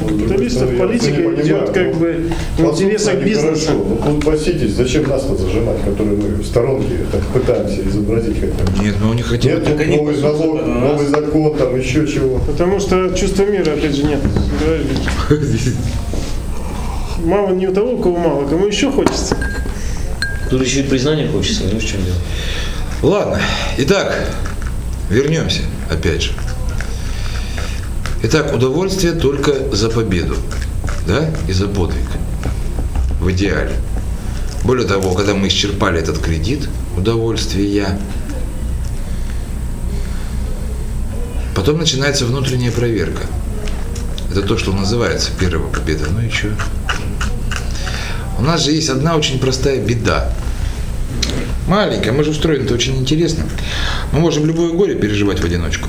Капиталистов политика идет как бы в интересах бизнеса. Ну, вот паситесь, зачем нас-то зажимать, которые мы в сторонке так пытаемся изобразить как-то. Нет, мы не хотим. Нет, они новый на нас. новый закон, там еще чего. Потому что чувства мира, опять же, нет. Мало не у того, у кого мало, кому еще хочется. Тут еще и признание хочется, ну в чем дело. Ладно, итак, вернемся опять же. Итак, удовольствие только за победу, да, и за подвиг, в идеале. Более того, когда мы исчерпали этот кредит удовольствия, потом начинается внутренняя проверка. Это то, что называется первая победа. Ну и что? У нас же есть одна очень простая беда. Маленькая, мы же устроены это очень интересно. Мы можем любое горе переживать в одиночку.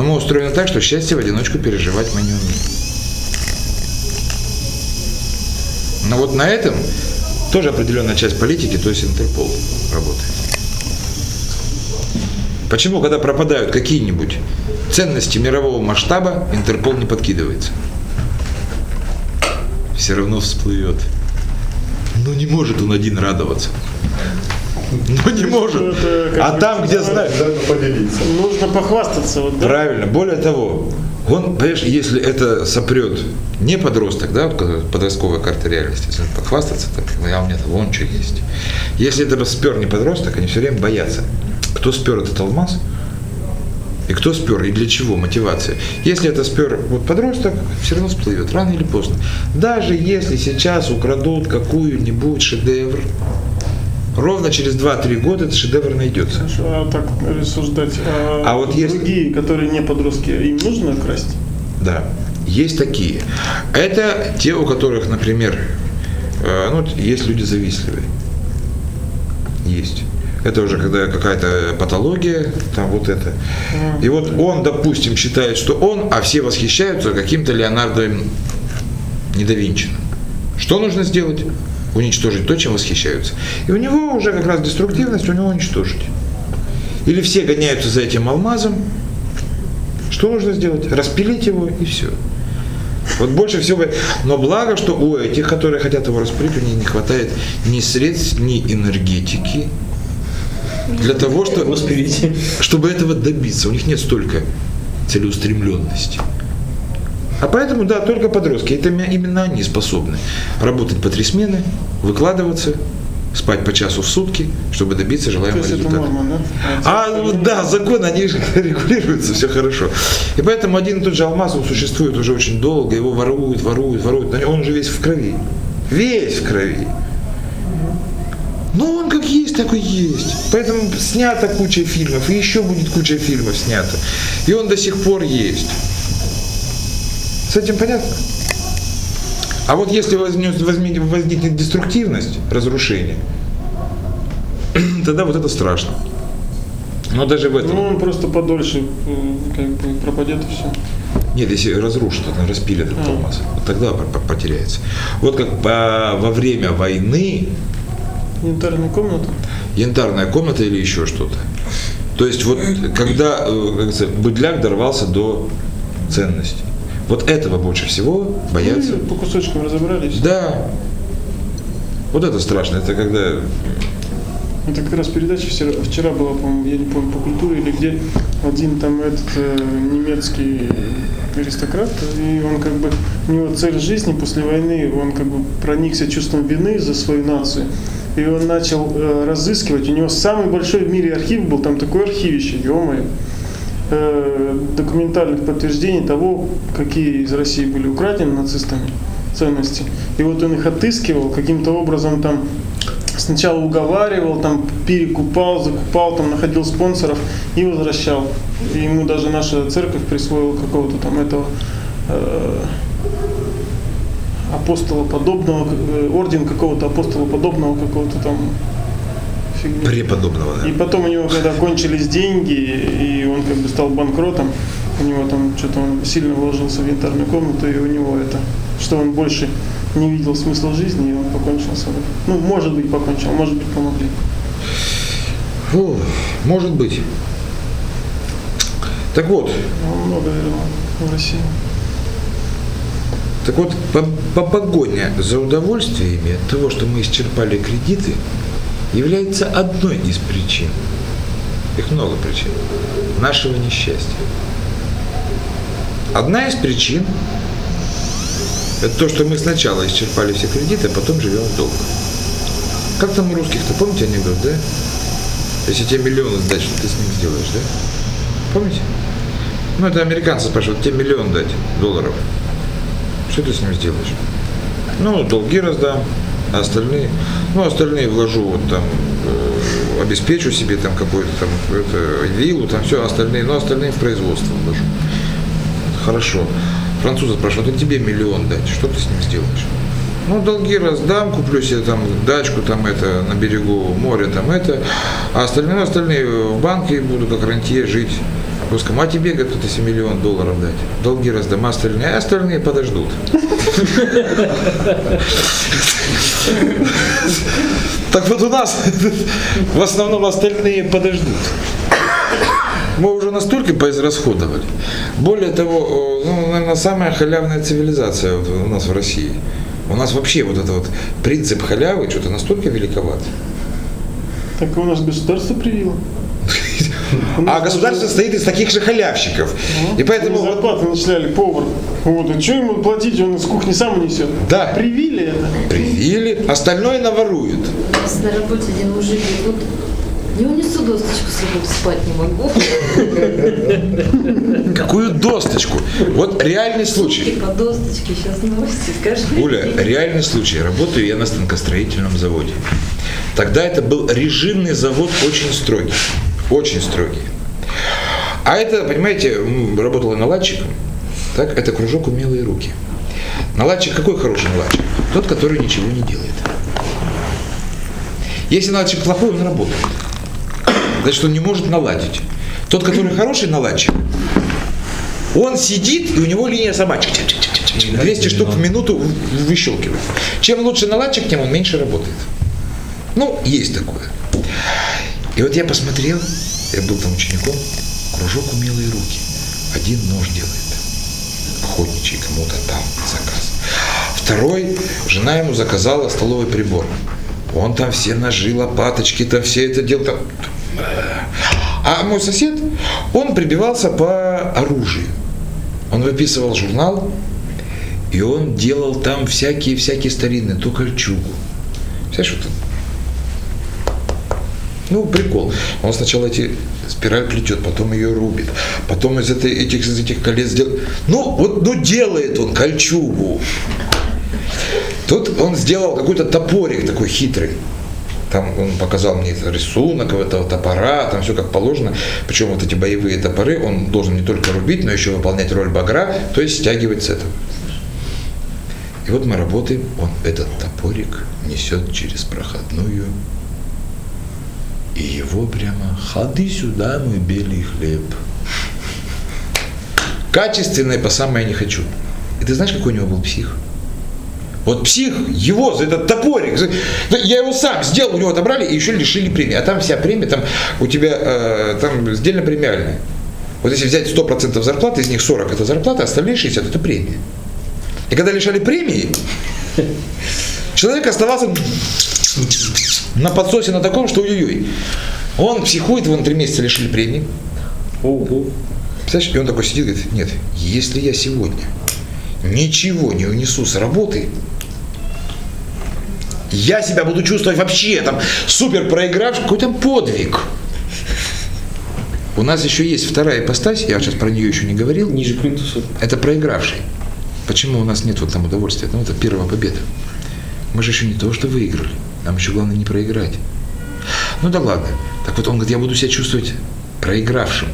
Но мы устроены так, что счастье в одиночку переживать мы не умеем. Но вот на этом тоже определенная часть политики, то есть Интерпол работает. Почему, когда пропадают какие-нибудь ценности мирового масштаба, Интерпол не подкидывается? Все равно всплывет. Ну не может он один радоваться. Ну не может. А там, где поделиться. Нужно похвастаться. Вот, да? Правильно. Более того, он, понимаешь, если это сопрет не подросток, да, подростковая карта реальности, если он похвастаться, так, а у меня вон что есть. Если это спер не подросток, они все время боятся. Кто спер этот алмаз, и кто спер, и для чего, мотивация. Если это спер вот подросток, все равно всплывет, рано или поздно. Даже если сейчас украдут какую-нибудь шедевр, ровно через 2-3 года этот шедевр найдется. Хорошо, а так рассуждать. А, А вот другие, которые не подростки, им нужно красть? Да, есть такие. Это те, у которых, например, э, ну, есть люди завистливые. Есть. Это уже когда какая-то патология, там вот это. И вот он, допустим, считает, что он, а все восхищаются каким-то Леонардо не да Винчи. Что нужно сделать? Уничтожить то, чем восхищаются. И у него уже как раз деструктивность, у него уничтожить. Или все гоняются за этим алмазом. Что нужно сделать? Распилить его и все. Вот больше всего. Но благо, что у этих, которые хотят его распилить, у них не хватает ни средств, ни энергетики для того, что, чтобы этого добиться. У них нет столько целеустремленности. А поэтому, да, только подростки. Это ме- именно они способны работать по три смены, выкладываться, спать по часу в сутки, чтобы добиться То желаемого есть это результата. норма, да? А, ну да, законы, они же регулируются, все хорошо. И поэтому один и тот же алмаз, он существует уже очень долго, его воруют, воруют, воруют. Он же весь в крови. Весь в крови. Ну, он как есть, так и есть. Поэтому снята куча фильмов, и еще будет куча фильмов снято. И он до сих пор есть. С этим понятно? А вот если возникнет, возникнет, деструктивность, разрушение, тогда вот это страшно. Но даже в этом. Ну, он просто подольше м, как бы пропадет и все. Нет, если разрушат, это распилят этот алмаз, вот тогда по- по- потеряется. Вот как по- во время войны Янтарная комната. янтарная комната или еще что-то. То есть вот когда э, как говорится, быдляк дорвался до ценности. Вот этого больше всего боятся. Ну, по кусочкам разобрались. Да. Вот это страшно. Это когда Это как раз передача вчера, вчера была, по-моему, я не помню, по культуре или где один там этот э, немецкий аристократ, и он как бы, у него цель жизни после войны, он как бы проникся чувством вины за свою нацию. И он начал э, разыскивать, у него самый большой в мире архив был, там такое архивище, ё-моё. Э, документальных подтверждений того, какие из России были украдены нацистами ценности. И вот он их отыскивал, каким-то образом там сначала уговаривал, там перекупал, закупал, там находил спонсоров и возвращал. И ему даже наша церковь присвоила какого-то там этого э, апостола подобного, орден какого-то апостола подобного какого-то там фигни. Преподобного, да. И потом у него, когда кончились деньги, и он как бы стал банкротом, у него там что-то он сильно вложился в янтарную комнату, и у него это, что он больше не видел смысла жизни, и он покончил с собой. Ну, может быть, покончил, может быть, помогли. Фу, может быть. Так вот, Он много верил в Россию. Так вот, по, по погоне за удовольствиями от того, что мы исчерпали кредиты, является одной из причин, их много причин, нашего несчастья. Одна из причин – это то, что мы сначала исчерпали все кредиты, а потом живем в долг. Как там у русских-то, помните анекдот, да? Если тебе миллион сдать, что ты с ним сделаешь, да? Помните? Ну, это американцы спрашивают, тебе миллион дать долларов. Что ты с ним сделаешь? Ну, долги раздам, а остальные, ну, остальные вложу вот там, э, обеспечу себе там какую-то там это, виллу, там все, остальные, ну, остальные в производство вложу. Хорошо. Французы спрашивают, а тебе миллион дать, что ты с ним сделаешь? Ну, долги раздам, куплю себе там дачку там это на берегу моря там это, а остальные, ну, остальные в банке буду как рантье жить. Русскому, а тебе, говорит, кто-то если миллион долларов дать. Долги раздам, а остальные, а остальные подождут. Так вот у нас в основном остальные подождут. Мы уже настолько поизрасходовали. Более того, ну, наверное, самая халявная цивилизация вот у нас в России. У нас вообще вот этот вот принцип халявы что-то настолько великоват. Так у нас государство привило. А государство состоит из таких же халявщиков. И Ему поэтому зарплаты начисляли повар. Вот, а что ему платить, он из кухни сам несет. Да. Привили это. привили, остальное нас на работе один мужик вот не унесу досточку с собой, спать не могу. Какую досточку? Вот реальный случай. По досточке, сейчас новости скажи. Оля, реальный случай. Работаю я на станкостроительном заводе. Тогда это был режимный завод очень строгий. Очень строгий. А это, понимаете, работала наладчиком. Так, это кружок умелые руки. Наладчик какой хороший наладчик? Тот, который ничего не делает. Если наладчик плохой, он работает. Значит, он не может наладить. Тот, который хороший наладчик, он сидит, и у него линия собачек. 200 штук в минуту выщелкивает. Чем лучше наладчик, тем он меньше работает. Ну, есть такое. И вот я посмотрел, я был там учеником, кружок умелые руки. Один нож делает, охотничий кому-то там заказ. Второй, жена ему заказала столовый прибор. Он там все ножи, лопаточки, там все это делал. Там. А мой сосед, он прибивался по оружию. Он выписывал журнал, и он делал там всякие-всякие старинные, ту кольчугу. Знаешь, вот ну, прикол. Он сначала эти спираль плетет, потом ее рубит, потом из этой, этих, из этих колец делает. Ну, вот, ну, делает он кольчугу. Тут он сделал какой-то топорик такой хитрый. Там он показал мне рисунок этого топора, там все как положено. Причем вот эти боевые топоры он должен не только рубить, но еще выполнять роль багра, то есть стягивать с этого. И вот мы работаем, он этот топорик несет через проходную, и его прямо ходы сюда, мой белый хлеб. Качественный по самое не хочу. И ты знаешь, какой у него был псих? Вот псих, его за этот топорик, за- я его сам сделал, у него отобрали и еще лишили премии. А там вся премия, там у тебя э, там сдельно премиальная. Вот если взять 100% зарплаты, из них 40 это зарплата, остальные 60 это премия. И когда лишали премии, человек оставался на подсосе на таком, что ой-ой-ой. Он психует, вон три месяца лишили премии. Ого. Представляешь, и он такой сидит и говорит, нет, если я сегодня ничего не унесу с работы, я себя буду чувствовать вообще там супер проигравшим, какой там подвиг. у нас еще есть вторая ипостась, я сейчас про нее еще не говорил, Ниже плинтуса. это проигравший. Почему у нас нет вот там удовольствия? Ну, это первая победа. Мы же еще не то, что выиграли. Нам еще главное не проиграть. Ну да ладно. Так вот он говорит, я буду себя чувствовать проигравшим.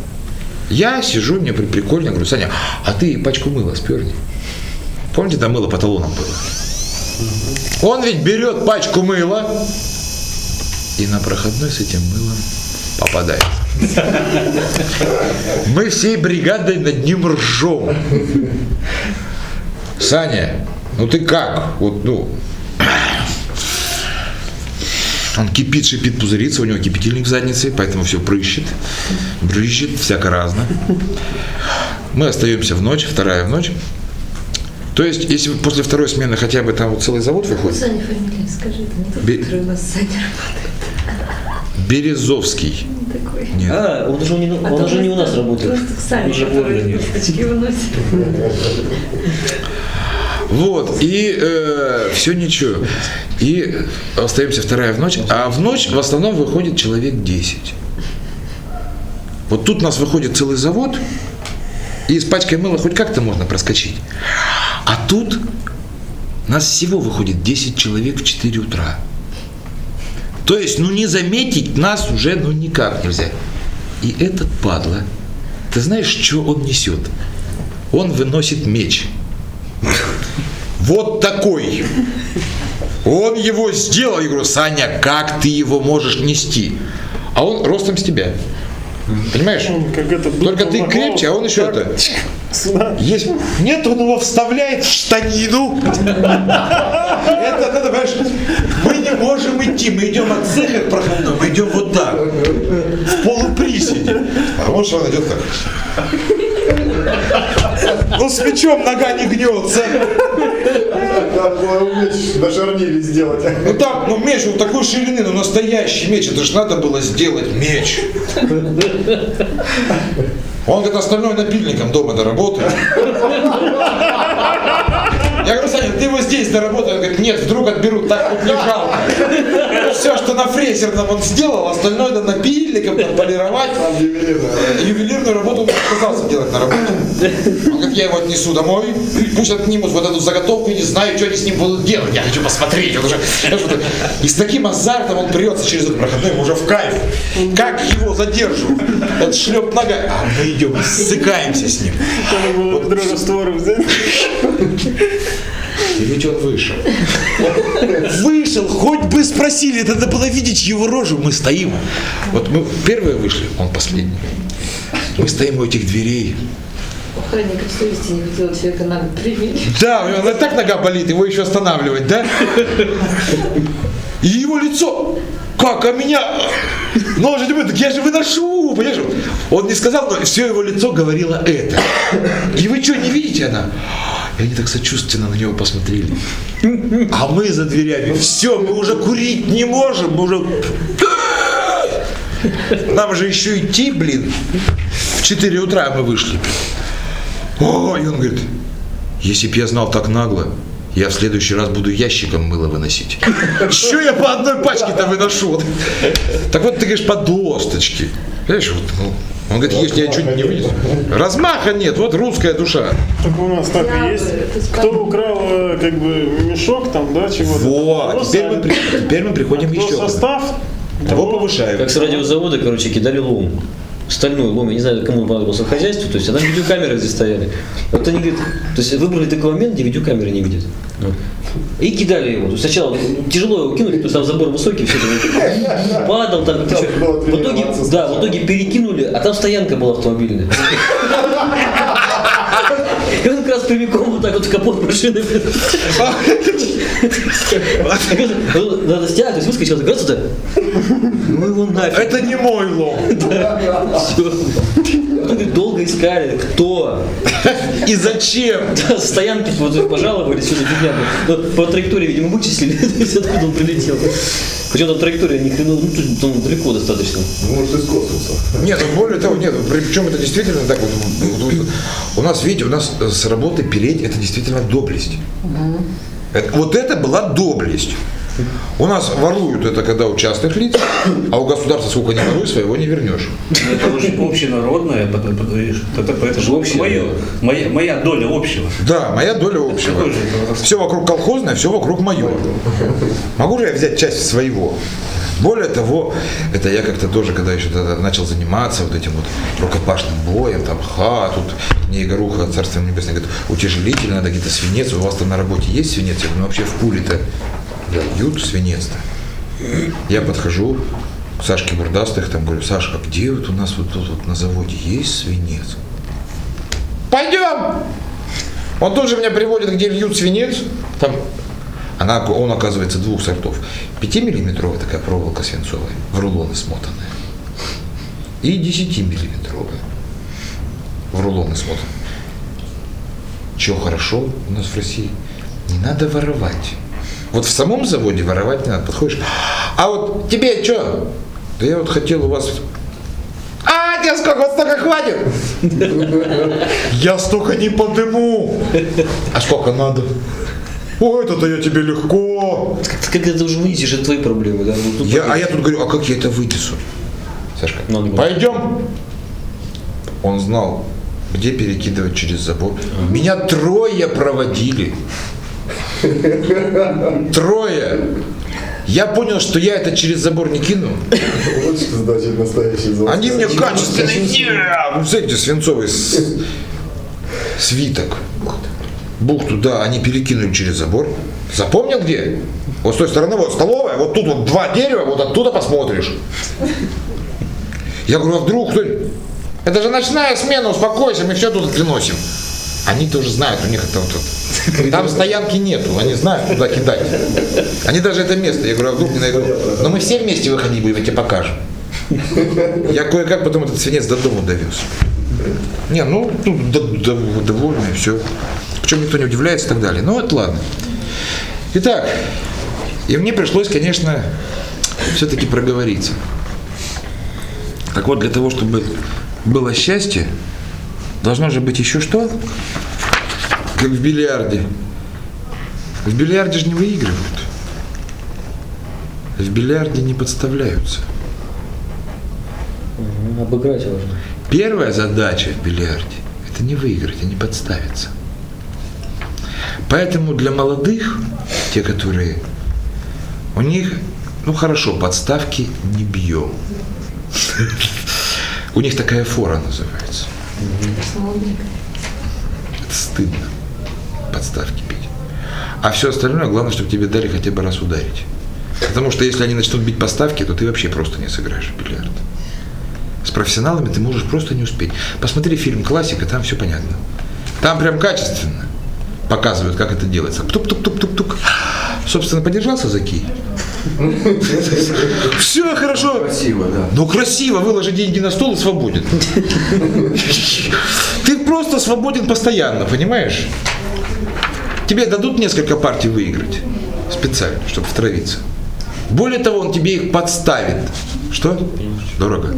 Я сижу, мне при- прикольно, говорю, Саня, а ты пачку мыла сперни. Помните, там мыло по талонам было? Он ведь берет пачку мыла и на проходной с этим мылом попадает. Мы всей бригадой над ним ржем. Саня, ну ты как? Вот, ну, он кипит, шипит, пузырится, у него кипятильник в заднице, поэтому все прыщет, брызжет, всяко разно. Мы остаемся в ночь, вторая в ночь. То есть, если после второй смены хотя бы там вот целый завод выходит, Саня фамилия, скажи, это не тот, Бе- который у нас Саня работает. Березовский. Он такой. Нет. А, он уже не, А он уже не у нас работает. Просто Саня, Он же который в Лондоне. Вот, и все ничего. И остаемся вторая в ночь, а в ночь в основном выходит человек 10. Вот тут у нас выходит целый завод, и с пачкой мыла хоть как-то можно проскочить. А тут нас всего выходит 10 человек в 4 утра. То есть, ну не заметить нас уже ну никак нельзя. И этот падла, ты знаешь, что он несет? Он выносит меч. Вот такой. Он его сделал. Я говорю, Саня, как ты его можешь нести? А он ростом с тебя. Понимаешь? Как это Только ты помогло. крепче, а он еще Так, это. сюда. Есть. Нет, он его вставляет в штанину. Это надо, понимаешь, мы не можем идти. Мы идем от цеха к мы идем вот так. В полуприседе. А что он идет так. Ну, с мечом нога не гнется. Надо было уметь на шарнире сделать. Ну там, ну меч вот такой ширины, ну настоящий меч, это же надо было сделать меч. Он говорит, остальное напильником дома доработает. Я говорю, Саня, ты его здесь доработай. Он говорит, нет, вдруг отберут, так вот не жалко. Все, что на фрезерном он сделал, остальное надо напильником там полировать. Ювелирную работу он отказался делать на работе. Он говорит, я его отнесу домой, пусть отнимут вот эту заготовку, не знаю, что они с ним будут делать. Я хочу посмотреть. Он уже, вот и с таким азартом он прется через этот проходной, уже в кайф. Как его задерживают? Вот шлеп нога, а мы идем, ссыкаемся с ним. Надо было ведро раствора взять. И ведь он вышел. Вышел, хоть бы спросили, надо было видеть его рожу. Мы стоим. Вот мы первые вышли, он последний. Мы стоим у этих дверей. Охранник совести не хотел человека на год применить. Да, у него так нога болит, его еще останавливать, да? И его лицо, как, а меня, ну он же думает, так я же выношу, понимаешь? Он не сказал, но все его лицо говорило это. И вы что, не видите она? И они так сочувственно на него посмотрели. А мы за дверями, все, мы уже курить не можем, мы уже... Нам же еще идти, блин. В 4 утра мы вышли. О, и он говорит, если б я знал так нагло, я в следующий раз буду ящиком мыло выносить. Что я по одной пачке-то выношу? Так вот, ты говоришь, по досточке. Понимаешь, вот, ну, он говорит, если я чуть не вынесу. Размаха нет, вот русская душа. Так у нас так и есть. Кто украл э, как бы мешок там, да, чего-то. Вот, теперь мы, теперь мы приходим Кто еще. состав, Того того повышаем. Как с радиозавода, короче, кидали лом. Стальной лом, я не знаю, кому понадобился в хозяйстве, то есть, а там видеокамеры здесь стояли. Вот они говорят, то есть выбрали такой момент, где видеокамеры не видят. И кидали его. То есть сначала тяжело его кинуть, потому что там забор высокий, все это падал там. Там В итоге, да, в итоге перекинули, а там стоянка была автомобильная. Он раз прямиком вот так вот в капот машины. Надо стягивать, то есть выскочил, как раз это. Ну его нафиг. Это не мой лом. Долго искали, кто. И зачем? Да, стоянки вот пожаловали, что за фигня. Ну, по траектории, видимо, вычислили, откуда он прилетел. Причем там траектория ни хрена, ну, тут, там далеко достаточно. Может, из космоса. Нет, ну более того, нет, причем это действительно так вот, у нас, видите, у нас с работы переть это действительно доблесть. Это- вот это была доблесть. У нас воруют это когда у частных лиц, а у государства сколько не воруй, своего не вернешь. Это уже общенародное, это, это же Общее, мое, моя, моя доля общего. Да, моя доля общего. Все вокруг колхозное, все вокруг мое. Могу же я взять часть своего? Более того, это я как-то тоже, когда еще начал заниматься вот этим вот рукопашным боем, там, ха, тут мне Игоруха, Царство Небесное, говорит, утяжелитель, надо где-то свинец, у вас там на работе есть свинец? Я говорю, ну вообще в пуле-то дают свинец-то. Я подхожу к Сашке Бурдастых, там говорю, Сашка, где вот у нас вот тут вот на заводе есть свинец? Пойдем! Он тоже меня приводит, где льют свинец. Там она, он оказывается двух сортов. 5-миллиметровая такая проволока свинцовая, в рулоны смотанная. И 10-миллиметровая, в рулоны смотанная. Чего хорошо у нас в России? Не надо воровать. Вот в самом заводе воровать не надо. Подходишь, а вот тебе что? Да я вот хотел у вас... А, тебе сколько? Вот столько хватит? Я столько не подыму. А сколько надо? О, это-то я тебе легко. Как, как это уже вынесешь, это твои проблемы, да? Ну, Я, а я тут говорю, а как я это вынесу? Сашка, Ну, не пойдем. Он знал, где перекидывать через забор. Меня трое проводили. Трое. Я понял, что я это через забор не кину. Лучше значит настоящий завод. Они мне качественные, знаете, свинцовый свиток. Бухту, да, они перекинули через забор. Запомнил где? Вот с той стороны, вот столовая, вот тут вот два дерева, вот оттуда посмотришь. Я говорю, а вдруг кто Это же ночная смена, успокойся, мы все тут приносим. Они тоже знают, у них это вот, вот. Там стоянки нету, они знают, куда кидать. Они даже это место, я говорю, а вдруг не найду. Но мы все вместе выходить будем, я тебе покажу. Я кое-как потом этот свинец до дома довез. Не, ну, тут д- д- довольны, все. Причем никто не удивляется и так далее. Ну, это ладно. Итак, и мне пришлось, конечно, все-таки проговориться. Так вот, для того, чтобы было счастье, должно же быть еще что? Как в бильярде. В бильярде же не выигрывают. В бильярде не подставляются. Обыграть важно. Первая задача в бильярде – это не выиграть, а не подставиться. Поэтому для молодых, те, которые, у них, ну хорошо, подставки не бьем. У них такая фора называется. Это стыдно, подставки бить. А все остальное, главное, чтобы тебе дали хотя бы раз ударить. Потому что если они начнут бить поставки, то ты вообще просто не сыграешь в бильярд. С профессионалами ты можешь просто не успеть. Посмотри фильм «Классика», там все понятно. Там прям качественно показывают, как это делается. Тук-тук-тук-тук-тук. Собственно, подержался за кий. Все хорошо. Красиво, да. Ну красиво, выложи деньги на стол и свободен. Ты просто свободен постоянно, понимаешь? Тебе дадут несколько партий выиграть специально, чтобы втравиться. Более того, он тебе их подставит. Что? Дорого.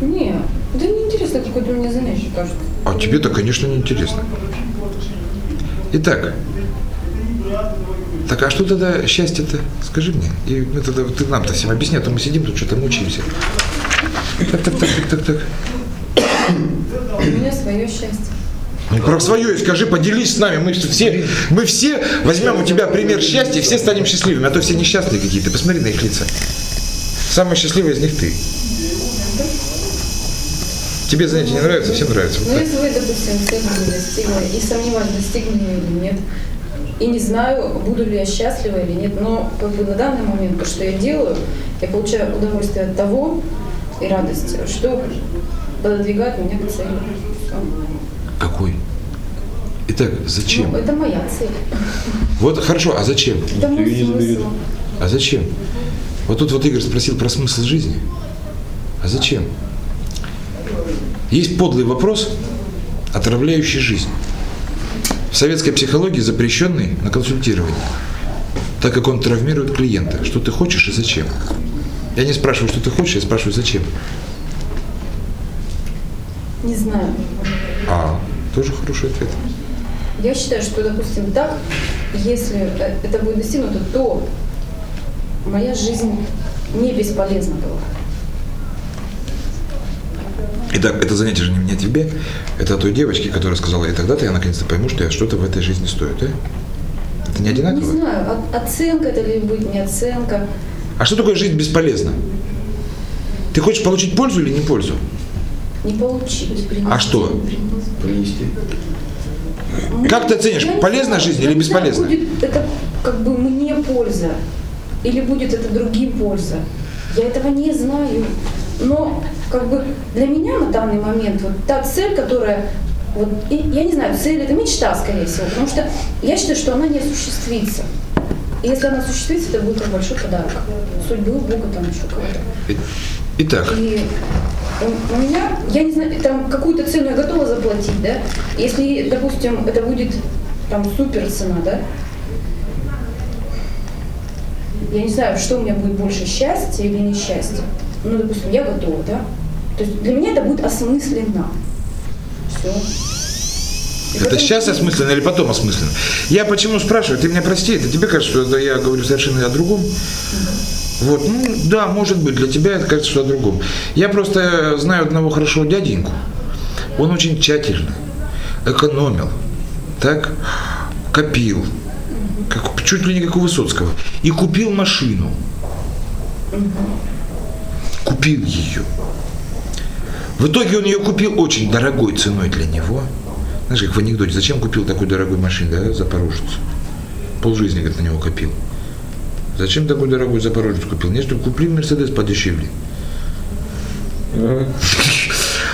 Не, да неинтересно какое-то у меня занятие, кажется. А тебе-то, конечно, неинтересно. Итак, так а что тогда счастье-то? Скажи мне. И мы тогда, ты нам-то всем объясни, а то мы сидим тут что-то мучаемся. Так, так, так, так, так, так. У меня свое счастье. Ну, про свое и скажи, поделись с нами. Мы все, мы все возьмем у тебя пример счастья, и все станем счастливыми, а то все несчастные какие-то. Посмотри на их лица. Самый счастливый из них ты. Тебе занятия не нравятся, всем нравится. Ну, если вы, допустим, цель не достигла, и сомневаюсь, достигну ее или нет, и не знаю, буду ли я счастлива или нет, но как бы на данный момент то, что я делаю, я получаю удовольствие от того и радость, что пододвигает меня к цели. Какой? Итак, зачем? Ну, это моя цель. Вот хорошо, а зачем? Это мой смысл. А зачем? Вот тут вот Игорь спросил про смысл жизни. А зачем? Есть подлый вопрос, отравляющий жизнь. В советской психологии запрещенный на консультирование, так как он травмирует клиента. Что ты хочешь и зачем? Я не спрашиваю, что ты хочешь, я спрашиваю, зачем. Не знаю. А, тоже хороший ответ. Я считаю, что, допустим, так, если это будет достигнуто, то моя жизнь не бесполезна была. Итак, это занятие же не о тебе, это о той девочке, которая сказала, и тогда-то я наконец-то пойму, что я что-то в этой жизни стою, да? Это не Не одинаково? знаю, о- оценка это ли будет, не оценка. А что такое жизнь бесполезна? Ты хочешь получить пользу или не пользу? Не получилось. А что? Принести. Как ты оценишь, Я не полезная знаю, жизнь или не знаю, бесполезная? Будет это как бы мне польза или будет это другим польза. Я этого не знаю. Но как бы для меня на данный момент вот та цель, которая вот, и я не знаю, цель это мечта, скорее всего, потому что я считаю, что она не осуществится. И если она осуществится, это будет большой подарок. Судьбы, Бога, там еще кого-то. Итак, И у- у меня, я не знаю, там какую-то цену я готова заплатить, да? Если, допустим, это будет там супер цена, да? Я не знаю, что у меня будет больше счастья или несчастья. Ну, допустим, я готова, да? То есть для меня это будет осмысленно. Все. это сейчас осмысленно или потом осмысленно? Я почему спрашиваю? Ты меня прости, это тебе кажется, что это я говорю совершенно о другом? Вот, ну да, может быть, для тебя это кажется, что о другом. Я просто знаю одного хорошего дяденьку. Он очень тщательно экономил, так, копил, как, чуть ли не как у Высоцкого, и купил машину. Купил ее. В итоге он ее купил очень дорогой ценой для него. Знаешь, как в анекдоте, зачем купил такую дорогую машину, да, запорожец? Полжизни, говорит, на него копил. Зачем такой дорогой запорожец купил? Нет, чтобы купил Мерседес подешевле.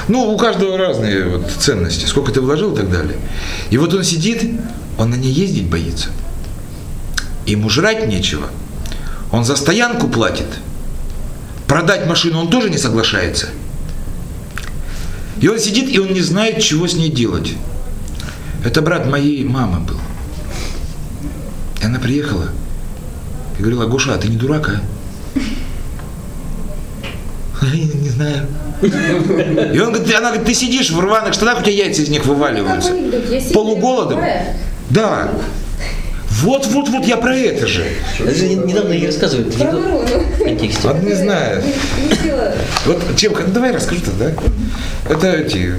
Ну, у каждого разные вот ценности. Сколько ты вложил и так далее. И вот он сидит, он на ней ездить боится. Ему жрать нечего. Он за стоянку платит. Продать машину он тоже не соглашается. И он сидит, и он не знает, чего с ней делать. Это брат моей мамы был. И она приехала и говорила, Гоша, а ты не дурак, а? Я не знаю. И он говорит, она говорит, ты сидишь в рваных штанах, у тебя яйца из них вываливаются. Полуголодом? Да. Вот, вот, вот я про это же. Это недавно ей рассказывали. Про ворону. Вот не знаю. Вот чем, ну, давай расскажу тогда. Это эти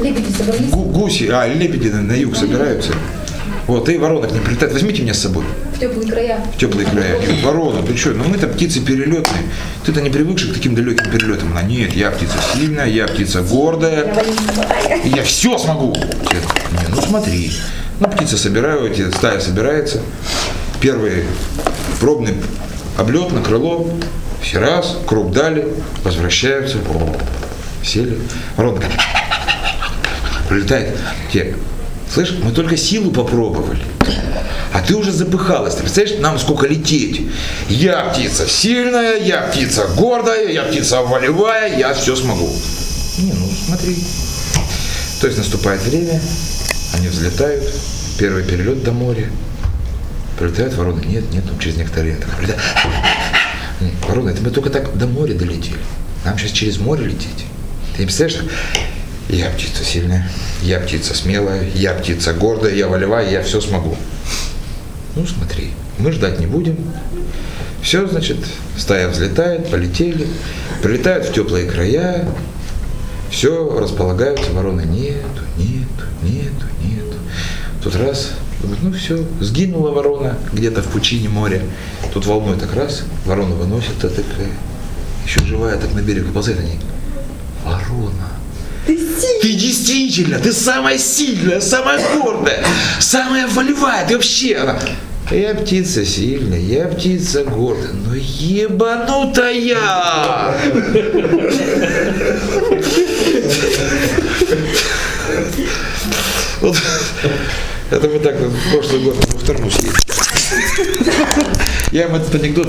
лебеди собрались гу- гуси, а, лебеди на, на юг собираются. Вот, и ворона к ним прилетает. Возьмите меня с собой в теплые края. в теплые края. Ворона, ты что? Ну мы-то птицы перелетные. Ты-то не привыкший к таким далеким перелетам. Она, нет, я птица сильная, я птица гордая. И я все смогу. Я, не, ну смотри. Ну, птицы собирают, стая собирается. Первый пробный облет на крыло. Все раз, круг дали, возвращаются. Сели. Ворона прилетает. Те, слышь, мы только силу попробовали. А ты уже запыхалась. Ты представляешь, нам сколько лететь? Я птица сильная, я птица гордая, я птица волевая, я все смогу. Не, ну смотри. То есть наступает время, они взлетают, первый перелет до моря. Прилетают вороны. Нет, нет, там через некоторое время. Так. Нет, Вороны, это мы только так до моря долетели. Нам сейчас через море лететь. Ты не представляешь? Я птица сильная, я птица смелая, я птица гордая, я волевая, я все смогу. Ну смотри, мы ждать не будем. Все, значит, стая взлетает, полетели, прилетают в теплые края, все, располагаются, вороны нету, нету, нету. Тут раз, думают, ну все, сгинула ворона где-то в пучине моря. Тут волной так раз, ворона выносит, а такая, еще живая, так на берег выползает, они, ворона, ты действительно, ты самая сильная, самая гордая, самая волевая, ты вообще, она, я птица сильная, я птица гордая, но ебанутая. Вот, это мы так в прошлый год во вторую съездили. Я им этот анекдот